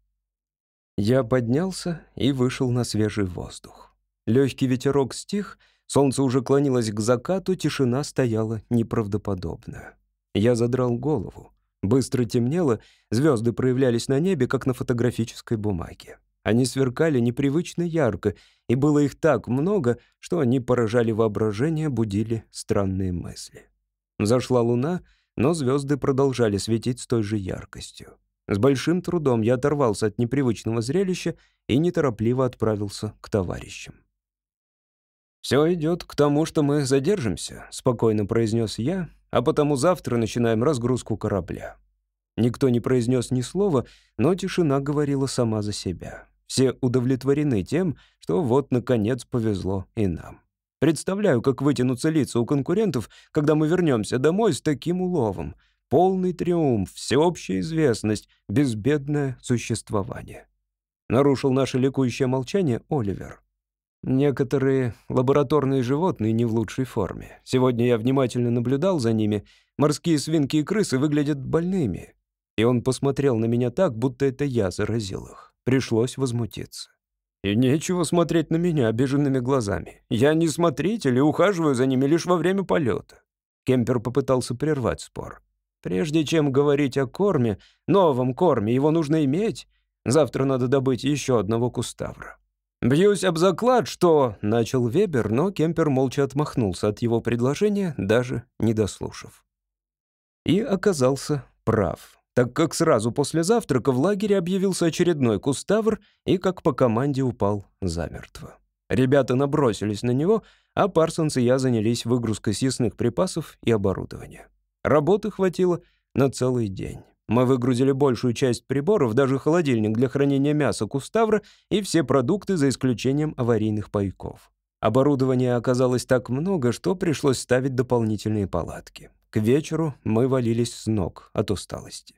Я поднялся и вышел на свежий воздух. Легкий ветерок стих, солнце уже клонилось к закату, тишина стояла неправдоподобная. Я задрал голову. Быстро темнело, звезды проявлялись на небе, как на фотографической бумаге. Они сверкали непривычно ярко, и было их так много, что они поражали воображение, будили странные мысли. Зашла луна, но звезды продолжали светить с той же яркостью. С большим трудом я оторвался от непривычного зрелища и неторопливо отправился к товарищам. «Все идет к тому, что мы задержимся», — спокойно произнес я, «а потому завтра начинаем разгрузку корабля». Никто не произнес ни слова, но тишина говорила сама за себя. Все удовлетворены тем, что вот, наконец, повезло и нам. Представляю, как вытянутся лица у конкурентов, когда мы вернемся домой с таким уловом. Полный триумф, всеобщая известность, безбедное существование. Нарушил наше ликующее молчание Оливер. Некоторые лабораторные животные не в лучшей форме. Сегодня я внимательно наблюдал за ними. Морские свинки и крысы выглядят больными. И он посмотрел на меня так, будто это я заразил их. Пришлось возмутиться. И нечего смотреть на меня обиженными глазами. Я не смотритель и ухаживаю за ними лишь во время полета. Кемпер попытался прервать спор. Прежде чем говорить о корме, новом корме, его нужно иметь. Завтра надо добыть еще одного куставра. «Бьюсь об заклад, что...» — начал Вебер, но Кемпер молча отмахнулся от его предложения, даже не дослушав. И оказался прав так как сразу после завтрака в лагере объявился очередной куставр и, как по команде, упал замертво. Ребята набросились на него, а Парсонс и я занялись выгрузкой съестных припасов и оборудования. Работы хватило на целый день. Мы выгрузили большую часть приборов, даже холодильник для хранения мяса куставра и все продукты за исключением аварийных пайков. Оборудования оказалось так много, что пришлось ставить дополнительные палатки. К вечеру мы валились с ног от усталости.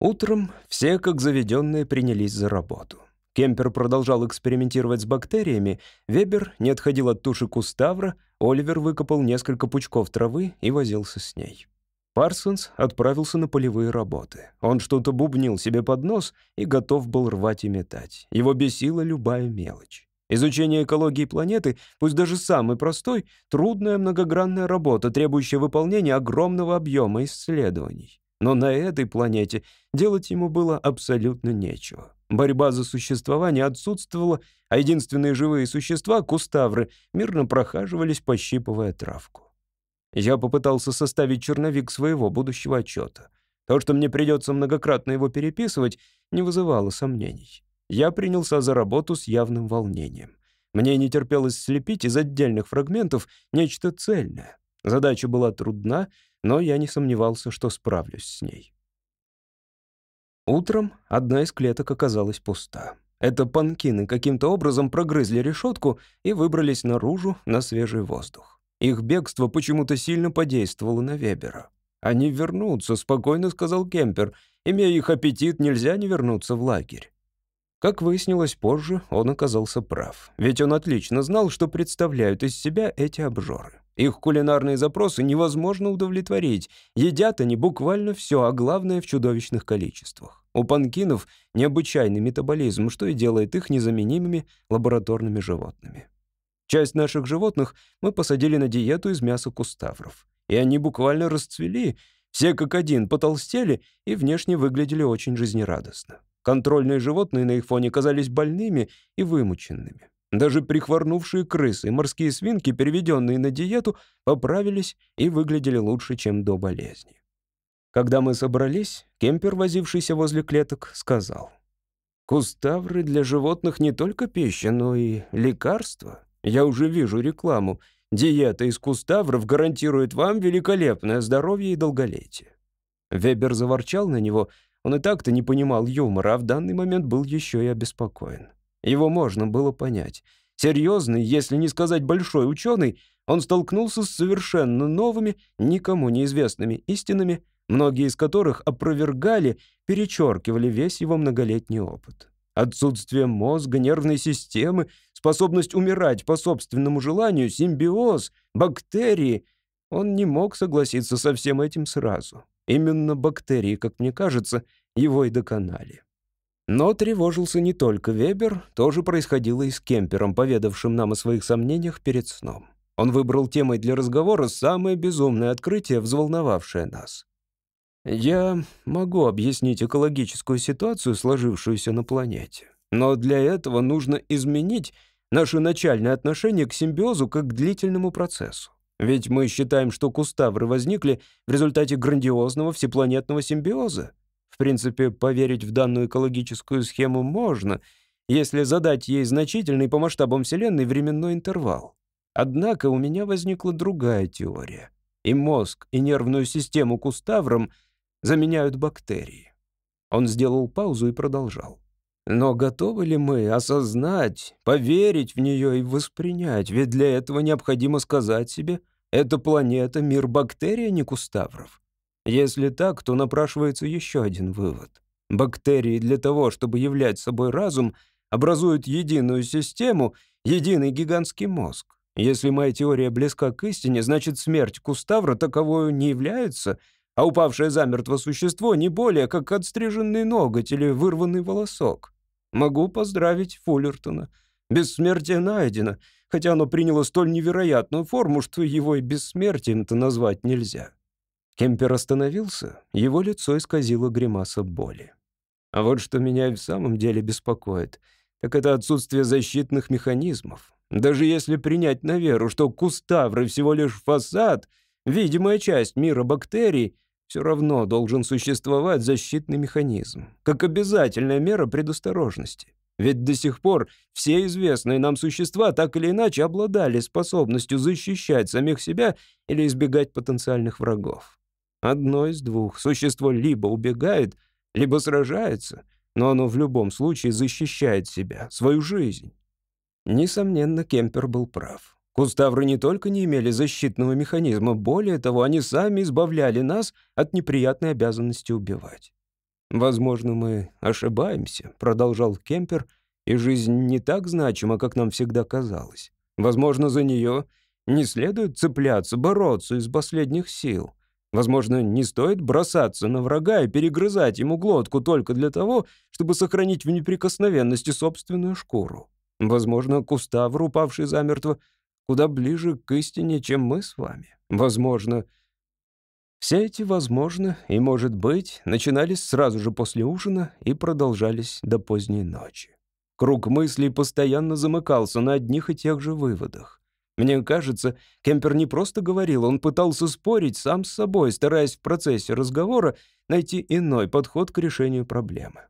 Утром все, как заведенные, принялись за работу. Кемпер продолжал экспериментировать с бактериями, Вебер не отходил от туши куставра, Оливер выкопал несколько пучков травы и возился с ней. Парсонс отправился на полевые работы. Он что-то бубнил себе под нос и готов был рвать и метать. Его бесила любая мелочь. Изучение экологии планеты, пусть даже самый простой, трудная многогранная работа, требующая выполнения огромного объема исследований. Но на этой планете делать ему было абсолютно нечего. Борьба за существование отсутствовала, а единственные живые существа, куставры, мирно прохаживались, пощипывая травку. Я попытался составить черновик своего будущего отчета. То, что мне придется многократно его переписывать, не вызывало сомнений. Я принялся за работу с явным волнением. Мне не терпелось слепить из отдельных фрагментов нечто цельное. Задача была трудна, но я не сомневался, что справлюсь с ней. Утром одна из клеток оказалась пуста. Это панкины каким-то образом прогрызли решетку и выбрались наружу на свежий воздух. Их бегство почему-то сильно подействовало на Вебера. «Они вернутся», — спокойно сказал Кемпер. «Имея их аппетит, нельзя не вернуться в лагерь». Как выяснилось позже, он оказался прав. Ведь он отлично знал, что представляют из себя эти обжоры. Их кулинарные запросы невозможно удовлетворить. Едят они буквально все, а главное — в чудовищных количествах. У панкинов необычайный метаболизм, что и делает их незаменимыми лабораторными животными. Часть наших животных мы посадили на диету из мяса куставров. И они буквально расцвели, все как один потолстели и внешне выглядели очень жизнерадостно. Контрольные животные на их фоне казались больными и вымученными. Даже прихворнувшие крысы и морские свинки, переведенные на диету, поправились и выглядели лучше, чем до болезни. Когда мы собрались, кемпер, возившийся возле клеток, сказал, «Куставры для животных не только пища, но и лекарства. Я уже вижу рекламу. Диета из куставров гарантирует вам великолепное здоровье и долголетие». Вебер заворчал на него. Он и так-то не понимал юмора, а в данный момент был еще и обеспокоен. Его можно было понять. Серьезный, если не сказать большой ученый, он столкнулся с совершенно новыми, никому неизвестными истинами, многие из которых опровергали, перечеркивали весь его многолетний опыт. Отсутствие мозга, нервной системы, способность умирать по собственному желанию, симбиоз, бактерии. Он не мог согласиться со всем этим сразу. Именно бактерии, как мне кажется, его и доконали. Но тревожился не только Вебер, тоже происходило и с Кемпером, поведавшим нам о своих сомнениях перед сном. Он выбрал темой для разговора самое безумное открытие, взволновавшее нас. Я могу объяснить экологическую ситуацию, сложившуюся на планете. Но для этого нужно изменить наше начальное отношение к симбиозу как к длительному процессу. Ведь мы считаем, что куставры возникли в результате грандиозного всепланетного симбиоза. В принципе, поверить в данную экологическую схему можно, если задать ей значительный по масштабам Вселенной временной интервал. Однако у меня возникла другая теория. И мозг, и нервную систему куставром заменяют бактерии. Он сделал паузу и продолжал. Но готовы ли мы осознать, поверить в нее и воспринять? Ведь для этого необходимо сказать себе, эта планета — мир бактерий, а не куставров. Если так, то напрашивается еще один вывод. Бактерии для того, чтобы являть собой разум, образуют единую систему, единый гигантский мозг. Если моя теория близка к истине, значит смерть Куставра таковою не является, а упавшее замертво существо не более как отстриженный ноготь или вырванный волосок. Могу поздравить Фуллертона. Бессмертие найдено, хотя оно приняло столь невероятную форму, что его и бессмертием-то назвать нельзя. Кемпер остановился, его лицо исказило гримаса боли. А вот что меня и в самом деле беспокоит, так это отсутствие защитных механизмов. Даже если принять на веру, что куставры всего лишь фасад, видимая часть мира бактерий, все равно должен существовать защитный механизм, как обязательная мера предосторожности. Ведь до сих пор все известные нам существа так или иначе обладали способностью защищать самих себя или избегать потенциальных врагов. Одно из двух. Существо либо убегает, либо сражается, но оно в любом случае защищает себя, свою жизнь. Несомненно, Кемпер был прав. Куставры не только не имели защитного механизма, более того, они сами избавляли нас от неприятной обязанности убивать. «Возможно, мы ошибаемся», — продолжал Кемпер, «и жизнь не так значима, как нам всегда казалось. Возможно, за нее не следует цепляться, бороться из последних сил. Возможно, не стоит бросаться на врага и перегрызать ему глотку только для того, чтобы сохранить в неприкосновенности собственную шкуру. Возможно, Куставр, упавший замертво, куда ближе к истине, чем мы с вами. Возможно... Все эти «возможно» и «может быть» начинались сразу же после ужина и продолжались до поздней ночи. Круг мыслей постоянно замыкался на одних и тех же выводах. Мне кажется, Кемпер не просто говорил, он пытался спорить сам с собой, стараясь в процессе разговора найти иной подход к решению проблемы.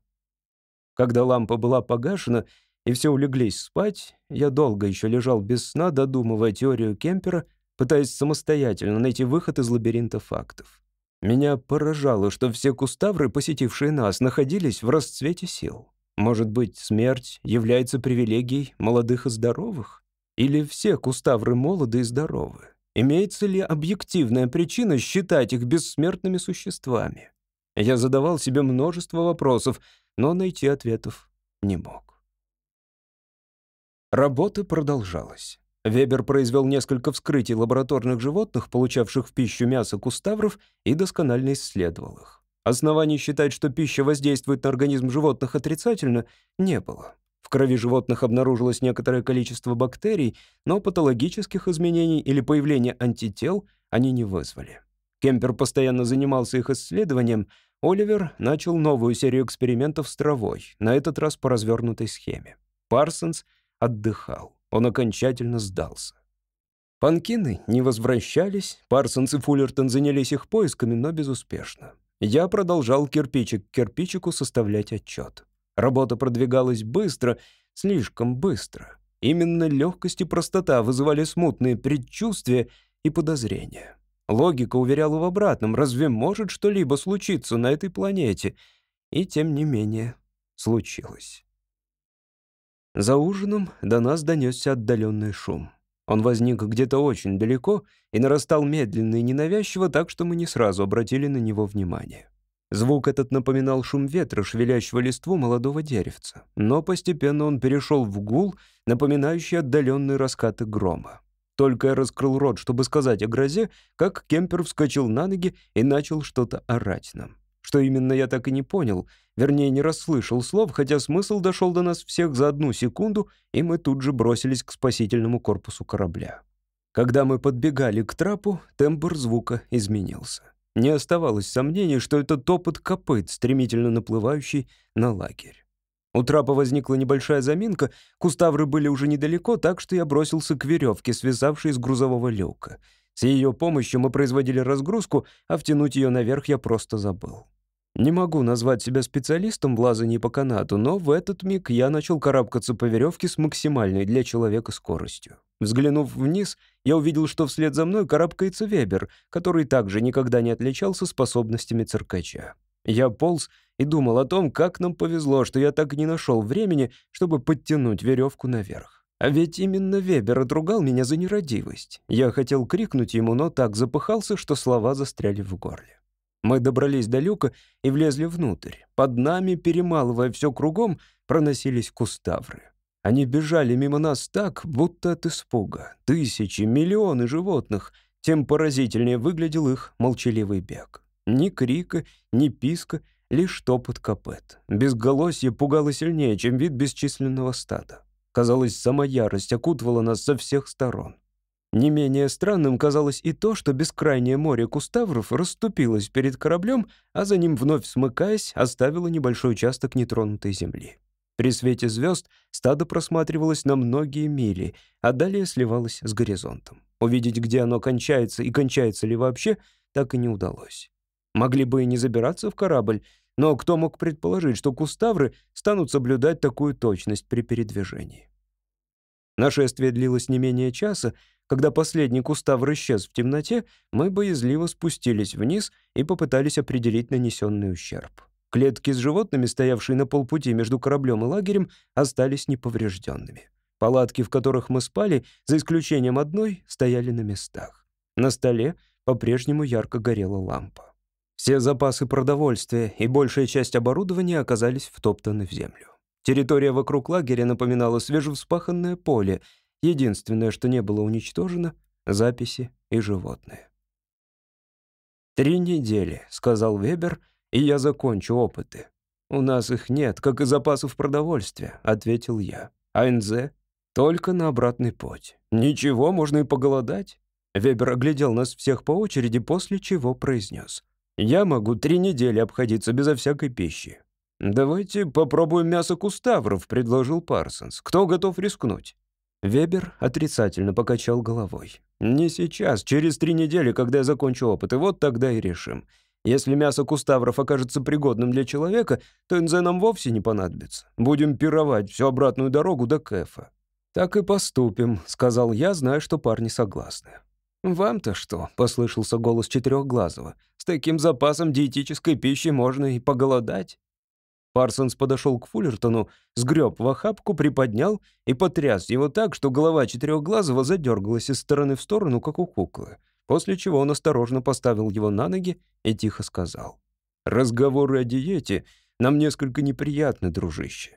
Когда лампа была погашена и все улеглись спать, я долго еще лежал без сна, додумывая теорию Кемпера, пытаясь самостоятельно найти выход из лабиринта фактов. Меня поражало, что все куставры, посетившие нас, находились в расцвете сил. Может быть, смерть является привилегией молодых и здоровых? Или все куставры молоды и здоровы? Имеется ли объективная причина считать их бессмертными существами? Я задавал себе множество вопросов, но найти ответов не мог. Работа продолжалась. Вебер произвел несколько вскрытий лабораторных животных, получавших в пищу мясо куставров, и досконально исследовал их. Оснований считать, что пища воздействует на организм животных отрицательно, не было крови животных обнаружилось некоторое количество бактерий, но патологических изменений или появления антител они не вызвали. Кемпер постоянно занимался их исследованием, Оливер начал новую серию экспериментов с травой, на этот раз по развернутой схеме. Парсонс отдыхал, он окончательно сдался. Панкины не возвращались, Парсонс и Фуллертон занялись их поисками, но безуспешно. Я продолжал кирпичик к кирпичику составлять отчет. Работа продвигалась быстро, слишком быстро. Именно легкость и простота вызывали смутные предчувствия и подозрения. Логика уверяла в обратном, разве может что-либо случиться на этой планете? И тем не менее случилось. За ужином до нас донесся отдаленный шум. Он возник где-то очень далеко и нарастал медленно и ненавязчиво, так что мы не сразу обратили на него внимание. Звук этот напоминал шум ветра, шевелящего листву молодого деревца. Но постепенно он перешел в гул, напоминающий отдаленные раскаты грома. Только я раскрыл рот, чтобы сказать о грозе, как Кемпер вскочил на ноги и начал что-то орать нам. Что именно я так и не понял, вернее, не расслышал слов, хотя смысл дошел до нас всех за одну секунду, и мы тут же бросились к спасительному корпусу корабля. Когда мы подбегали к трапу, тембр звука изменился. Не оставалось сомнений, что это топот копыт, стремительно наплывающий на лагерь. У трапа возникла небольшая заминка, куставры были уже недалеко, так что я бросился к веревке, связавшей из грузового люка. С ее помощью мы производили разгрузку, а втянуть ее наверх я просто забыл. Не могу назвать себя специалистом в лазании по канату, но в этот миг я начал карабкаться по веревке с максимальной для человека скоростью. Взглянув вниз, я увидел, что вслед за мной карабкается Вебер, который также никогда не отличался способностями циркача. Я полз и думал о том, как нам повезло, что я так и не нашел времени, чтобы подтянуть веревку наверх. А ведь именно Вебер отругал меня за нерадивость. Я хотел крикнуть ему, но так запыхался, что слова застряли в горле. Мы добрались до люка и влезли внутрь. Под нами, перемалывая все кругом, проносились куставры. Они бежали мимо нас так, будто от испуга. Тысячи, миллионы животных. Тем поразительнее выглядел их молчаливый бег. Ни крика, ни писка, лишь топот копыт. Безголосье пугало сильнее, чем вид бесчисленного стада. Казалось, сама ярость окутывала нас со всех сторон. Не менее странным казалось и то, что бескрайнее море куставров расступилось перед кораблем, а за ним, вновь смыкаясь, оставило небольшой участок нетронутой земли. При свете звезд стадо просматривалось на многие мили, а далее сливалось с горизонтом. Увидеть, где оно кончается и кончается ли вообще, так и не удалось. Могли бы и не забираться в корабль, но кто мог предположить, что куставры станут соблюдать такую точность при передвижении? Нашествие длилось не менее часа. Когда последний куставр исчез в темноте, мы боязливо спустились вниз и попытались определить нанесенный ущерб. Клетки с животными, стоявшие на полпути между кораблем и лагерем, остались неповрежденными. Палатки, в которых мы спали, за исключением одной, стояли на местах. На столе по-прежнему ярко горела лампа. Все запасы продовольствия и большая часть оборудования оказались втоптаны в землю. Территория вокруг лагеря напоминала свежевспаханное поле. Единственное, что не было уничтожено — записи и животные. «Три недели», — сказал Вебер, — «и я закончу опыты». «У нас их нет, как и запасов продовольствия», — ответил я. «АНЗ? Только на обратный путь. Ничего, можно и поголодать». Вебер оглядел нас всех по очереди, после чего произнес. Я могу три недели обходиться безо всякой пищи. «Давайте попробуем мясо куставров», — предложил Парсонс. «Кто готов рискнуть?» Вебер отрицательно покачал головой. «Не сейчас, через три недели, когда я закончу опыт, и вот тогда и решим. Если мясо куставров окажется пригодным для человека, то НЗ нам вовсе не понадобится. Будем пировать всю обратную дорогу до Кэфа». «Так и поступим», — сказал я, зная, что парни согласны. «Вам-то что?» — послышался голос Четырехглазого. «С таким запасом диетической пищи можно и поголодать». Парсонс подошел к Фуллертону, сгреб в охапку, приподнял и потряс его так, что голова Четырехглазого задергалась из стороны в сторону, как у куклы, после чего он осторожно поставил его на ноги и тихо сказал. «Разговоры о диете нам несколько неприятны, дружище.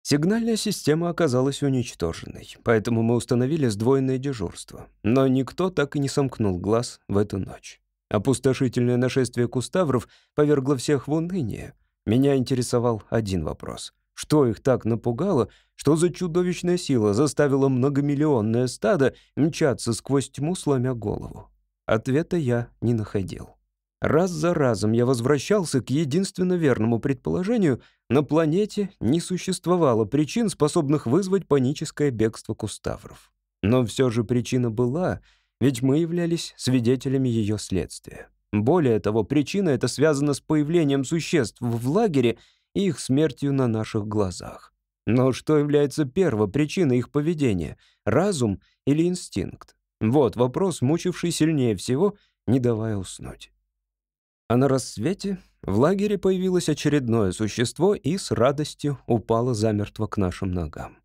Сигнальная система оказалась уничтоженной, поэтому мы установили сдвоенное дежурство. Но никто так и не сомкнул глаз в эту ночь. Опустошительное нашествие куставров повергло всех в уныние. Меня интересовал один вопрос. Что их так напугало, что за чудовищная сила заставила многомиллионное стадо мчаться сквозь тьму, сломя голову? Ответа я не находил. Раз за разом я возвращался к единственно верному предположению, на планете не существовало причин, способных вызвать паническое бегство куставров. Но все же причина была, ведь мы являлись свидетелями ее следствия. Более того, причина эта связана с появлением существ в лагере и их смертью на наших глазах. Но что является первой причиной их поведения — разум или инстинкт? Вот вопрос, мучивший сильнее всего, не давая уснуть. А на рассвете в лагере появилось очередное существо и с радостью упало замертво к нашим ногам.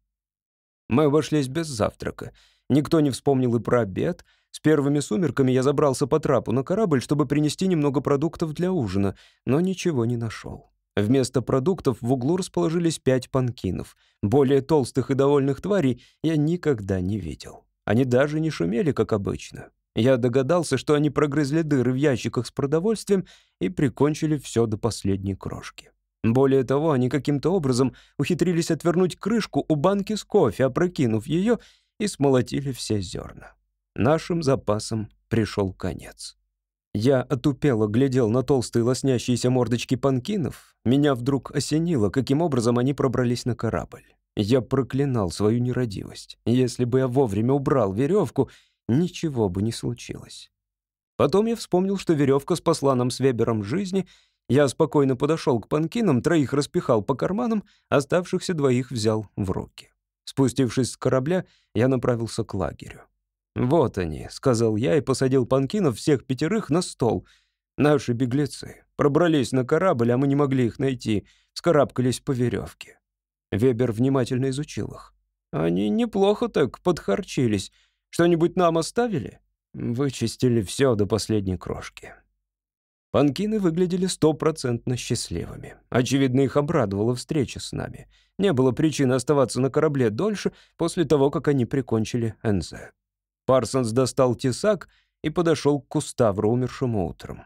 Мы обошлись без завтрака. Никто не вспомнил и про обед. С первыми сумерками я забрался по трапу на корабль, чтобы принести немного продуктов для ужина, но ничего не нашел. Вместо продуктов в углу расположились пять панкинов. Более толстых и довольных тварей я никогда не видел. Они даже не шумели, как обычно. Я догадался, что они прогрызли дыры в ящиках с продовольствием и прикончили все до последней крошки. Более того, они каким-то образом ухитрились отвернуть крышку у банки с кофе, опрокинув ее, и смолотили все зерна. Нашим запасам пришел конец. Я отупело глядел на толстые лоснящиеся мордочки панкинов. Меня вдруг осенило, каким образом они пробрались на корабль. Я проклинал свою нерадивость. Если бы я вовремя убрал веревку, ничего бы не случилось. Потом я вспомнил, что веревка спасла нам с Вебером жизни. Я спокойно подошел к панкинам, троих распихал по карманам, оставшихся двоих взял в руки. Спустившись с корабля, я направился к лагерю. «Вот они», — сказал я и посадил панкинов всех пятерых на стол. Наши беглецы пробрались на корабль, а мы не могли их найти, скарабкались по веревке. Вебер внимательно изучил их. Они неплохо так подхарчились. Что-нибудь нам оставили? Вычистили все до последней крошки. Панкины выглядели стопроцентно счастливыми. Очевидно, их обрадовала встреча с нами. Не было причины оставаться на корабле дольше после того, как они прикончили НЗ. Парсонс достал тесак и подошел к Куставру, умершему утром.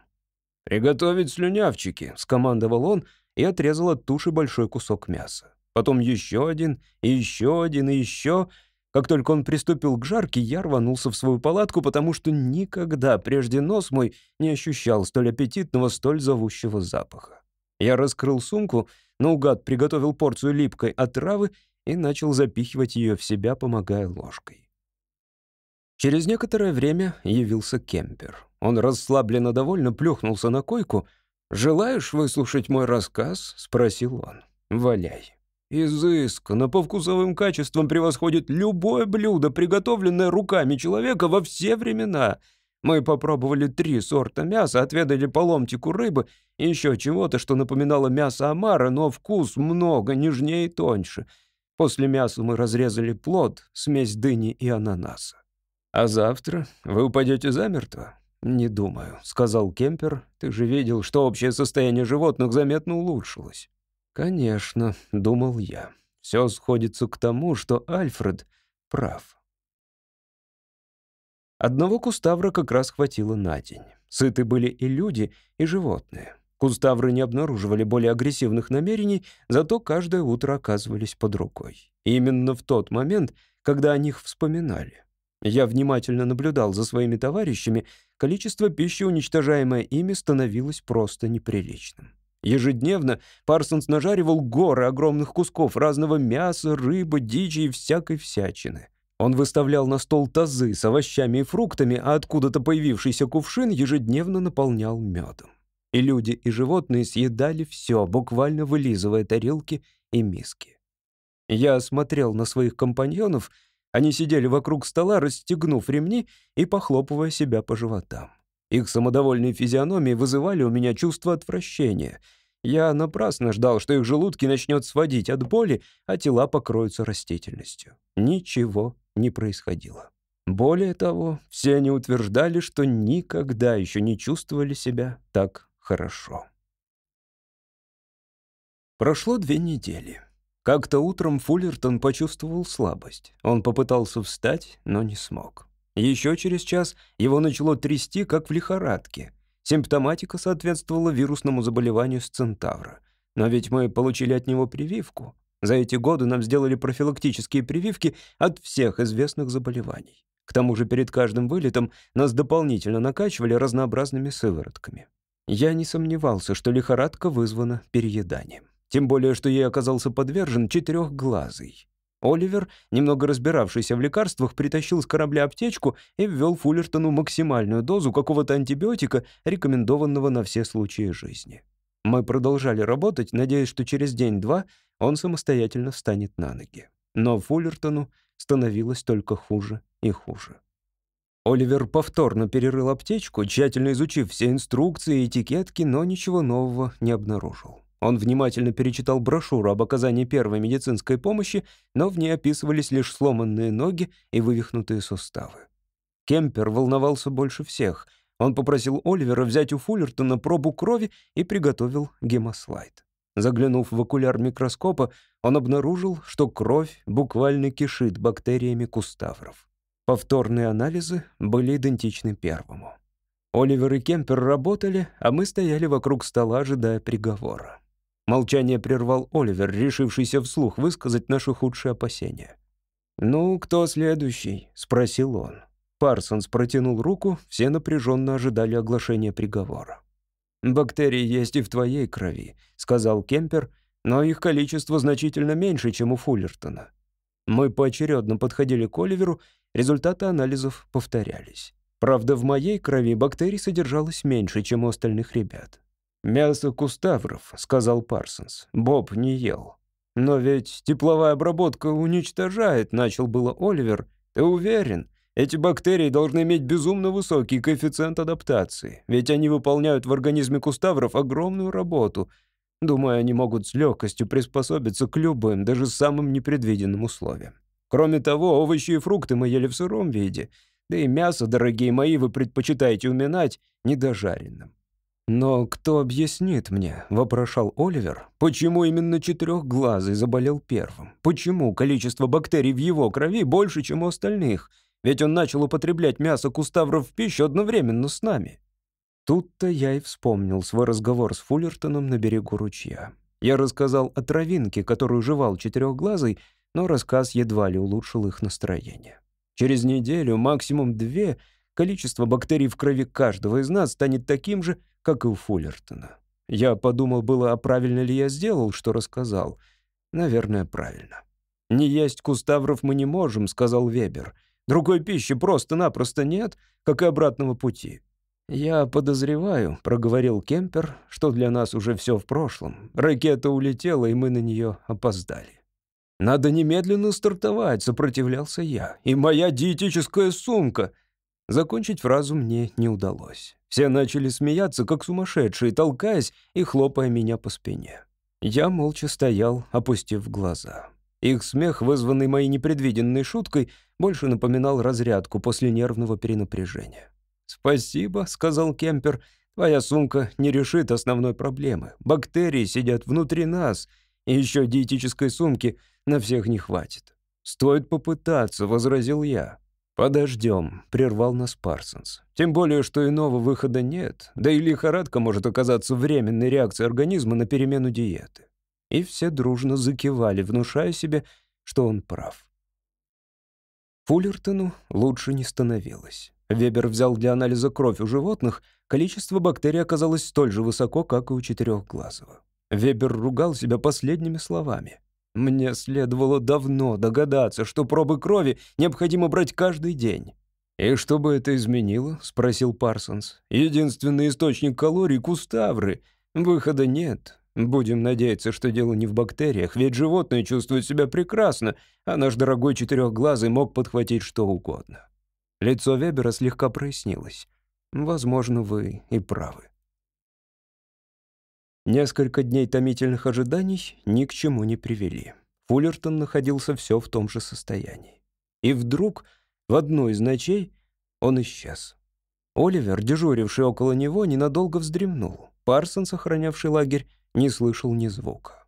«Приготовить слюнявчики», — скомандовал он и отрезал от туши большой кусок мяса. Потом еще один, и еще один, и еще. Как только он приступил к жарке, я рванулся в свою палатку, потому что никогда прежде нос мой не ощущал столь аппетитного, столь зовущего запаха. Я раскрыл сумку, наугад приготовил порцию липкой отравы и начал запихивать ее в себя, помогая ложкой. Через некоторое время явился кемпер. Он расслабленно довольно плюхнулся на койку. «Желаешь выслушать мой рассказ?» — спросил он. «Валяй». Изысканно, по вкусовым качествам превосходит любое блюдо, приготовленное руками человека во все времена. Мы попробовали три сорта мяса, отведали по ломтику рыбы и еще чего-то, что напоминало мясо омара, но вкус много нежнее и тоньше. После мяса мы разрезали плод, смесь дыни и ананаса. «А завтра вы упадете замертво?» «Не думаю», — сказал Кемпер. «Ты же видел, что общее состояние животных заметно улучшилось». «Конечно», — думал я. «Все сходится к тому, что Альфред прав». Одного куставра как раз хватило на день. Сыты были и люди, и животные. Куставры не обнаруживали более агрессивных намерений, зато каждое утро оказывались под рукой. И именно в тот момент, когда о них вспоминали. Я внимательно наблюдал за своими товарищами, количество пищи, уничтожаемое ими, становилось просто неприличным. Ежедневно Парсонс нажаривал горы огромных кусков разного мяса, рыбы, дичи и всякой всячины. Он выставлял на стол тазы с овощами и фруктами, а откуда-то появившийся кувшин ежедневно наполнял медом. И люди, и животные съедали все, буквально вылизывая тарелки и миски. Я смотрел на своих компаньонов, они сидели вокруг стола, расстегнув ремни и похлопывая себя по животам. Их самодовольные физиономии вызывали у меня чувство отвращения. Я напрасно ждал, что их желудки начнет сводить от боли, а тела покроются растительностью. Ничего не происходило. Более того, все они утверждали, что никогда еще не чувствовали себя так хорошо. Прошло две недели. Как-то утром Фуллертон почувствовал слабость. Он попытался встать, но не смог. Еще через час его начало трясти, как в лихорадке. Симптоматика соответствовала вирусному заболеванию с центавра. Но ведь мы получили от него прививку. За эти годы нам сделали профилактические прививки от всех известных заболеваний. К тому же перед каждым вылетом нас дополнительно накачивали разнообразными сыворотками. Я не сомневался, что лихорадка вызвана перееданием. Тем более, что ей оказался подвержен четырехглазый. Оливер, немного разбиравшийся в лекарствах, притащил с корабля аптечку и ввел Фуллертону максимальную дозу какого-то антибиотика, рекомендованного на все случаи жизни. Мы продолжали работать, надеясь, что через день-два он самостоятельно встанет на ноги. Но Фуллертону становилось только хуже и хуже. Оливер повторно перерыл аптечку, тщательно изучив все инструкции и этикетки, но ничего нового не обнаружил. Он внимательно перечитал брошюру об оказании первой медицинской помощи, но в ней описывались лишь сломанные ноги и вывихнутые суставы. Кемпер волновался больше всех. Он попросил Оливера взять у Фуллертона пробу крови и приготовил гемослайд. Заглянув в окуляр микроскопа, он обнаружил, что кровь буквально кишит бактериями куставров. Повторные анализы были идентичны первому. Оливер и Кемпер работали, а мы стояли вокруг стола, ожидая приговора. Молчание прервал Оливер, решившийся вслух высказать наши худшие опасения. «Ну, кто следующий?» — спросил он. Парсонс протянул руку, все напряженно ожидали оглашения приговора. «Бактерии есть и в твоей крови», — сказал Кемпер, «но их количество значительно меньше, чем у Фуллертона». Мы поочередно подходили к Оливеру, результаты анализов повторялись. Правда, в моей крови бактерий содержалось меньше, чем у остальных ребят. «Мясо куставров», — сказал Парсонс. «Боб не ел». «Но ведь тепловая обработка уничтожает», — начал было Оливер. «Ты уверен?» Эти бактерии должны иметь безумно высокий коэффициент адаптации, ведь они выполняют в организме куставров огромную работу. Думаю, они могут с легкостью приспособиться к любым, даже самым непредвиденным условиям. Кроме того, овощи и фрукты мы ели в сыром виде, да и мясо, дорогие мои, вы предпочитаете уминать недожаренным. «Но кто объяснит мне?» — вопрошал Оливер. «Почему именно четырехглазый заболел первым? Почему количество бактерий в его крови больше, чем у остальных? Ведь он начал употреблять мясо куставров в пищу одновременно с нами». Тут-то я и вспомнил свой разговор с Фуллертоном на берегу ручья. Я рассказал о травинке, которую жевал четырехглазый, но рассказ едва ли улучшил их настроение. Через неделю, максимум две, количество бактерий в крови каждого из нас станет таким же, как и у Фуллертона. Я подумал было, а правильно ли я сделал, что рассказал. Наверное, правильно. «Не есть куставров мы не можем», — сказал Вебер. «Другой пищи просто-напросто нет, как и обратного пути». «Я подозреваю», — проговорил Кемпер, «что для нас уже все в прошлом. Ракета улетела, и мы на нее опоздали». «Надо немедленно стартовать», — сопротивлялся я. «И моя диетическая сумка». Закончить фразу мне не удалось. Все начали смеяться, как сумасшедшие, толкаясь и хлопая меня по спине. Я молча стоял, опустив глаза. Их смех, вызванный моей непредвиденной шуткой, больше напоминал разрядку после нервного перенапряжения. «Спасибо», — сказал Кемпер, — «твоя сумка не решит основной проблемы. Бактерии сидят внутри нас, и еще диетической сумки на всех не хватит». «Стоит попытаться», — возразил я. «Подождем», — прервал нас Парсонс. «Тем более, что иного выхода нет, да и лихорадка может оказаться временной реакцией организма на перемену диеты». И все дружно закивали, внушая себе, что он прав. Фуллертону лучше не становилось. Вебер взял для анализа кровь у животных, количество бактерий оказалось столь же высоко, как и у четырехглазого. Вебер ругал себя последними словами. Мне следовало давно догадаться, что пробы крови необходимо брать каждый день. «И что бы это изменило?» — спросил Парсонс. «Единственный источник калорий — куставры. Выхода нет. Будем надеяться, что дело не в бактериях, ведь животные чувствуют себя прекрасно, а наш дорогой четырехглазый мог подхватить что угодно». Лицо Вебера слегка прояснилось. «Возможно, вы и правы». Несколько дней томительных ожиданий ни к чему не привели. Фуллертон находился все в том же состоянии. И вдруг, в одну из ночей, он исчез. Оливер, дежуривший около него, ненадолго вздремнул. Парсон, сохранявший лагерь, не слышал ни звука.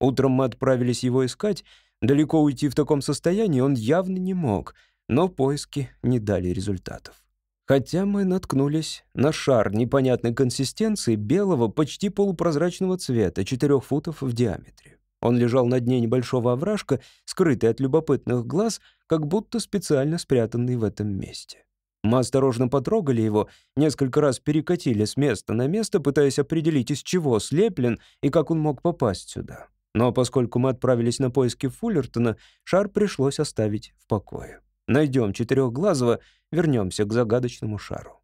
Утром мы отправились его искать. Далеко уйти в таком состоянии он явно не мог, но поиски не дали результатов. Хотя мы наткнулись на шар непонятной консистенции белого, почти полупрозрачного цвета, 4 футов в диаметре. Он лежал на дне небольшого овражка, скрытый от любопытных глаз, как будто специально спрятанный в этом месте. Мы осторожно потрогали его, несколько раз перекатили с места на место, пытаясь определить, из чего слеплен и как он мог попасть сюда. Но поскольку мы отправились на поиски Фуллертона, шар пришлось оставить в покое. Найдем четырехглазого, вернемся к загадочному шару.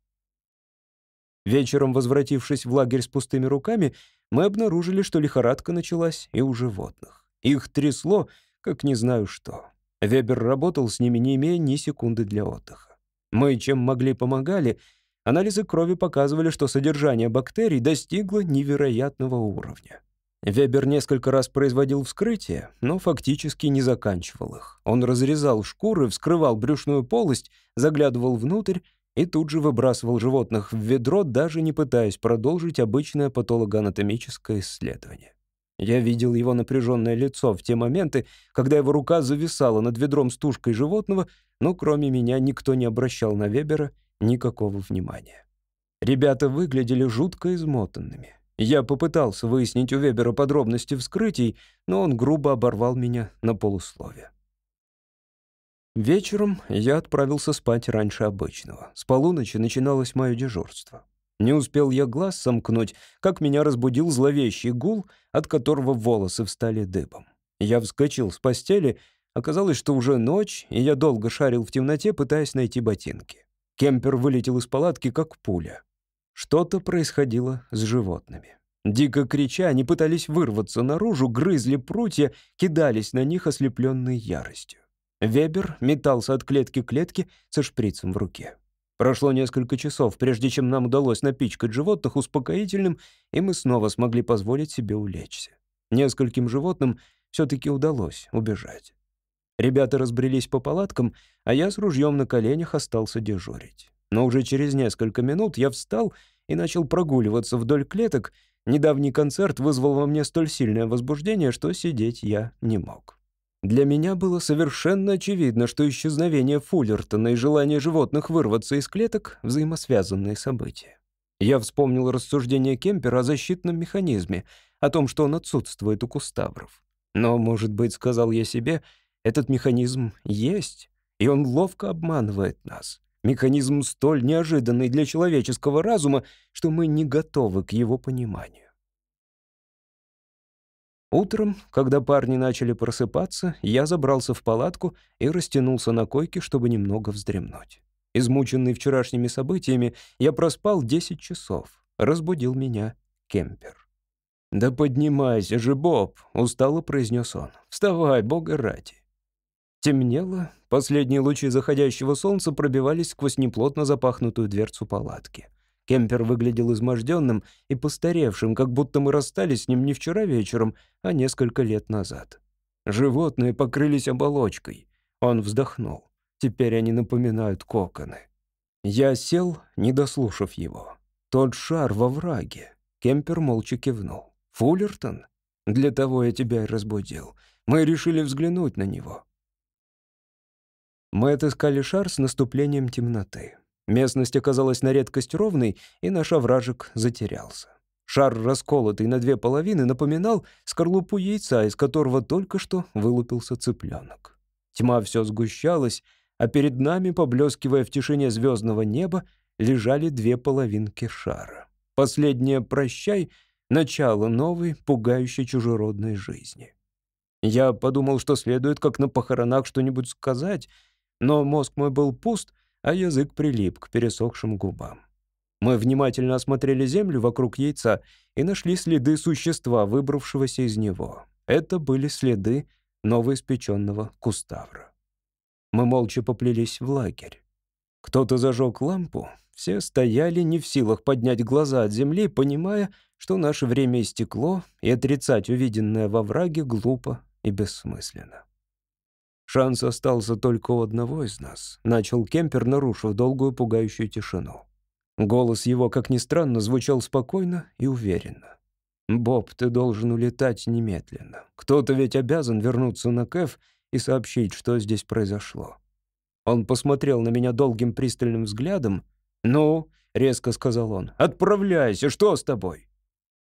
Вечером, возвратившись в лагерь с пустыми руками, мы обнаружили, что лихорадка началась и у животных. Их трясло, как не знаю что. Вебер работал с ними, не имея ни секунды для отдыха. Мы, чем могли, помогали. Анализы крови показывали, что содержание бактерий достигло невероятного уровня. Вебер несколько раз производил вскрытия, но фактически не заканчивал их. Он разрезал шкуры, вскрывал брюшную полость, заглядывал внутрь и тут же выбрасывал животных в ведро, даже не пытаясь продолжить обычное патологоанатомическое исследование. Я видел его напряженное лицо в те моменты, когда его рука зависала над ведром с тушкой животного, но кроме меня никто не обращал на Вебера никакого внимания. Ребята выглядели жутко измотанными. Я попытался выяснить у Вебера подробности вскрытий, но он грубо оборвал меня на полусловие. Вечером я отправился спать раньше обычного. С полуночи начиналось мое дежурство. Не успел я глаз сомкнуть, как меня разбудил зловещий гул, от которого волосы встали дыбом. Я вскочил с постели, оказалось, что уже ночь, и я долго шарил в темноте, пытаясь найти ботинки. Кемпер вылетел из палатки, как пуля. Что-то происходило с животными. Дико крича, они пытались вырваться наружу, грызли прутья, кидались на них, ослепленные яростью. Вебер метался от клетки к клетке со шприцем в руке. Прошло несколько часов, прежде чем нам удалось напичкать животных успокоительным, и мы снова смогли позволить себе улечься. Нескольким животным все-таки удалось убежать. Ребята разбрелись по палаткам, а я с ружьем на коленях остался дежурить. Но уже через несколько минут я встал и начал прогуливаться вдоль клеток. Недавний концерт вызвал во мне столь сильное возбуждение, что сидеть я не мог. Для меня было совершенно очевидно, что исчезновение Фуллертона и желание животных вырваться из клеток — взаимосвязанные события. Я вспомнил рассуждение Кемпера о защитном механизме, о том, что он отсутствует у куставров. Но, может быть, сказал я себе, этот механизм есть, и он ловко обманывает нас. Механизм столь неожиданный для человеческого разума, что мы не готовы к его пониманию. Утром, когда парни начали просыпаться, я забрался в палатку и растянулся на койке, чтобы немного вздремнуть. Измученный вчерашними событиями, я проспал 10 часов. Разбудил меня кемпер. «Да поднимайся же, Боб!» — устало произнес он. «Вставай, бога ради!» Темнело, последние лучи заходящего солнца пробивались сквозь неплотно запахнутую дверцу палатки. Кемпер выглядел изможденным и постаревшим, как будто мы расстались с ним не вчера вечером, а несколько лет назад. Животные покрылись оболочкой. Он вздохнул. Теперь они напоминают коконы. Я сел, не дослушав его. Тот шар во враге. Кемпер молча кивнул. «Фуллертон? Для того я тебя и разбудил. Мы решили взглянуть на него». Мы отыскали шар с наступлением темноты. Местность оказалась на редкость ровной, и наш овражек затерялся. Шар, расколотый на две половины, напоминал скорлупу яйца, из которого только что вылупился цыпленок. Тьма все сгущалась, а перед нами, поблескивая в тишине звездного неба, лежали две половинки шара. Последнее «прощай» — начало новой, пугающей чужеродной жизни. Я подумал, что следует, как на похоронах, что-нибудь сказать, но мозг мой был пуст, а язык прилип к пересохшим губам. Мы внимательно осмотрели землю вокруг яйца и нашли следы существа, выбравшегося из него. Это были следы новоиспеченного куставра. Мы молча поплелись в лагерь. Кто-то зажег лампу, все стояли не в силах поднять глаза от земли, понимая, что наше время истекло, и отрицать увиденное во враге глупо и бессмысленно. Шанс остался только у одного из нас. Начал Кемпер, нарушив долгую пугающую тишину. Голос его, как ни странно, звучал спокойно и уверенно. «Боб, ты должен улетать немедленно. Кто-то ведь обязан вернуться на Кэф и сообщить, что здесь произошло». Он посмотрел на меня долгим пристальным взглядом. «Ну», — резко сказал он, — «отправляйся, что с тобой?»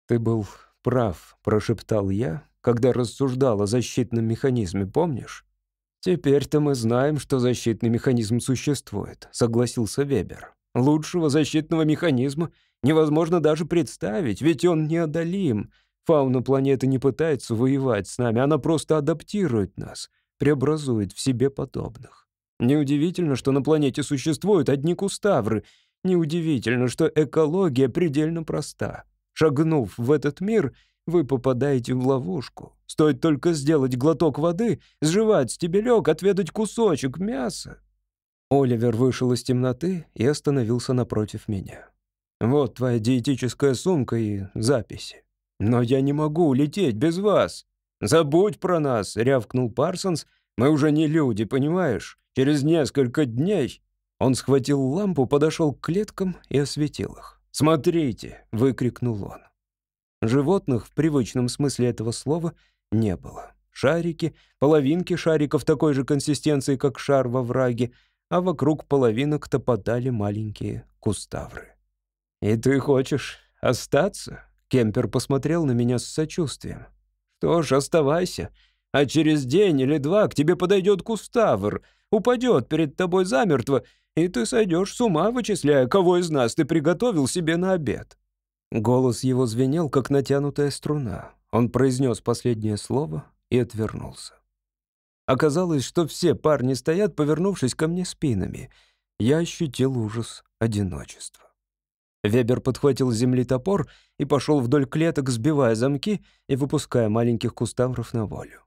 «Ты был прав», — прошептал я, когда рассуждал о защитном механизме, помнишь? «Теперь-то мы знаем, что защитный механизм существует», — согласился Вебер. «Лучшего защитного механизма невозможно даже представить, ведь он неодолим. Фауна планеты не пытается воевать с нами, она просто адаптирует нас, преобразует в себе подобных. Неудивительно, что на планете существуют одни куставры. Неудивительно, что экология предельно проста. Шагнув в этот мир — вы попадаете в ловушку. Стоит только сделать глоток воды, сживать стебелек, отведать кусочек мяса. Оливер вышел из темноты и остановился напротив меня. «Вот твоя диетическая сумка и записи. Но я не могу улететь без вас. Забудь про нас», — рявкнул Парсонс. «Мы уже не люди, понимаешь? Через несколько дней...» Он схватил лампу, подошел к клеткам и осветил их. «Смотрите!» — выкрикнул он. Животных в привычном смысле этого слова не было. Шарики, половинки шариков такой же консистенции, как шар во враге, а вокруг половинок топотали маленькие куставры. «И ты хочешь остаться?» Кемпер посмотрел на меня с сочувствием. «Что ж, оставайся. А через день или два к тебе подойдет куставр, упадет перед тобой замертво, и ты сойдешь с ума, вычисляя, кого из нас ты приготовил себе на обед. Голос его звенел, как натянутая струна. Он произнес последнее слово и отвернулся. Оказалось, что все парни стоят, повернувшись ко мне спинами. Я ощутил ужас одиночества. Вебер подхватил с земли топор и пошел вдоль клеток, сбивая замки и выпуская маленьких куставров на волю.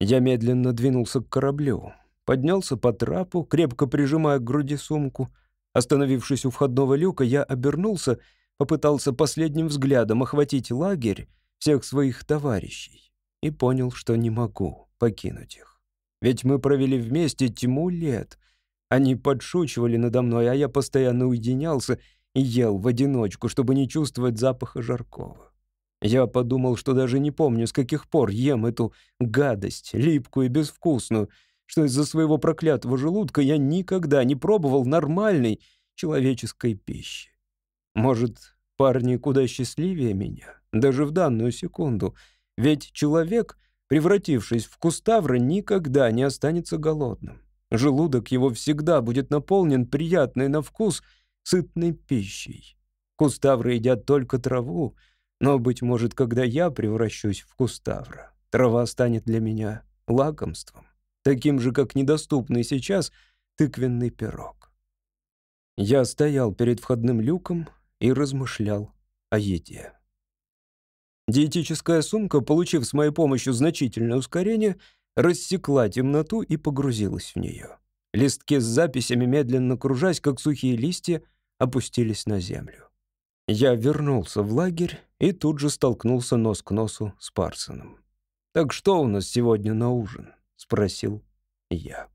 Я медленно двинулся к кораблю. поднялся по трапу, крепко прижимая к груди сумку. Остановившись у входного люка, я обернулся, попытался последним взглядом охватить лагерь всех своих товарищей и понял, что не могу покинуть их. Ведь мы провели вместе тьму лет. Они подшучивали надо мной, а я постоянно уединялся и ел в одиночку, чтобы не чувствовать запаха жаркого. Я подумал, что даже не помню, с каких пор ем эту гадость, липкую и безвкусную, что из-за своего проклятого желудка я никогда не пробовал нормальной человеческой пищи. Может, парни куда счастливее меня, даже в данную секунду, ведь человек, превратившись в куставра, никогда не останется голодным. Желудок его всегда будет наполнен приятной на вкус сытной пищей. Куставры едят только траву, но, быть может, когда я превращусь в куставра, трава станет для меня лакомством, таким же, как недоступный сейчас тыквенный пирог. Я стоял перед входным люком и размышлял о еде. Диетическая сумка, получив с моей помощью значительное ускорение, рассекла темноту и погрузилась в нее. Листки с записями, медленно кружась, как сухие листья, опустились на землю. Я вернулся в лагерь и тут же столкнулся нос к носу с Парсоном. «Так что у нас сегодня на ужин?» — спросил я.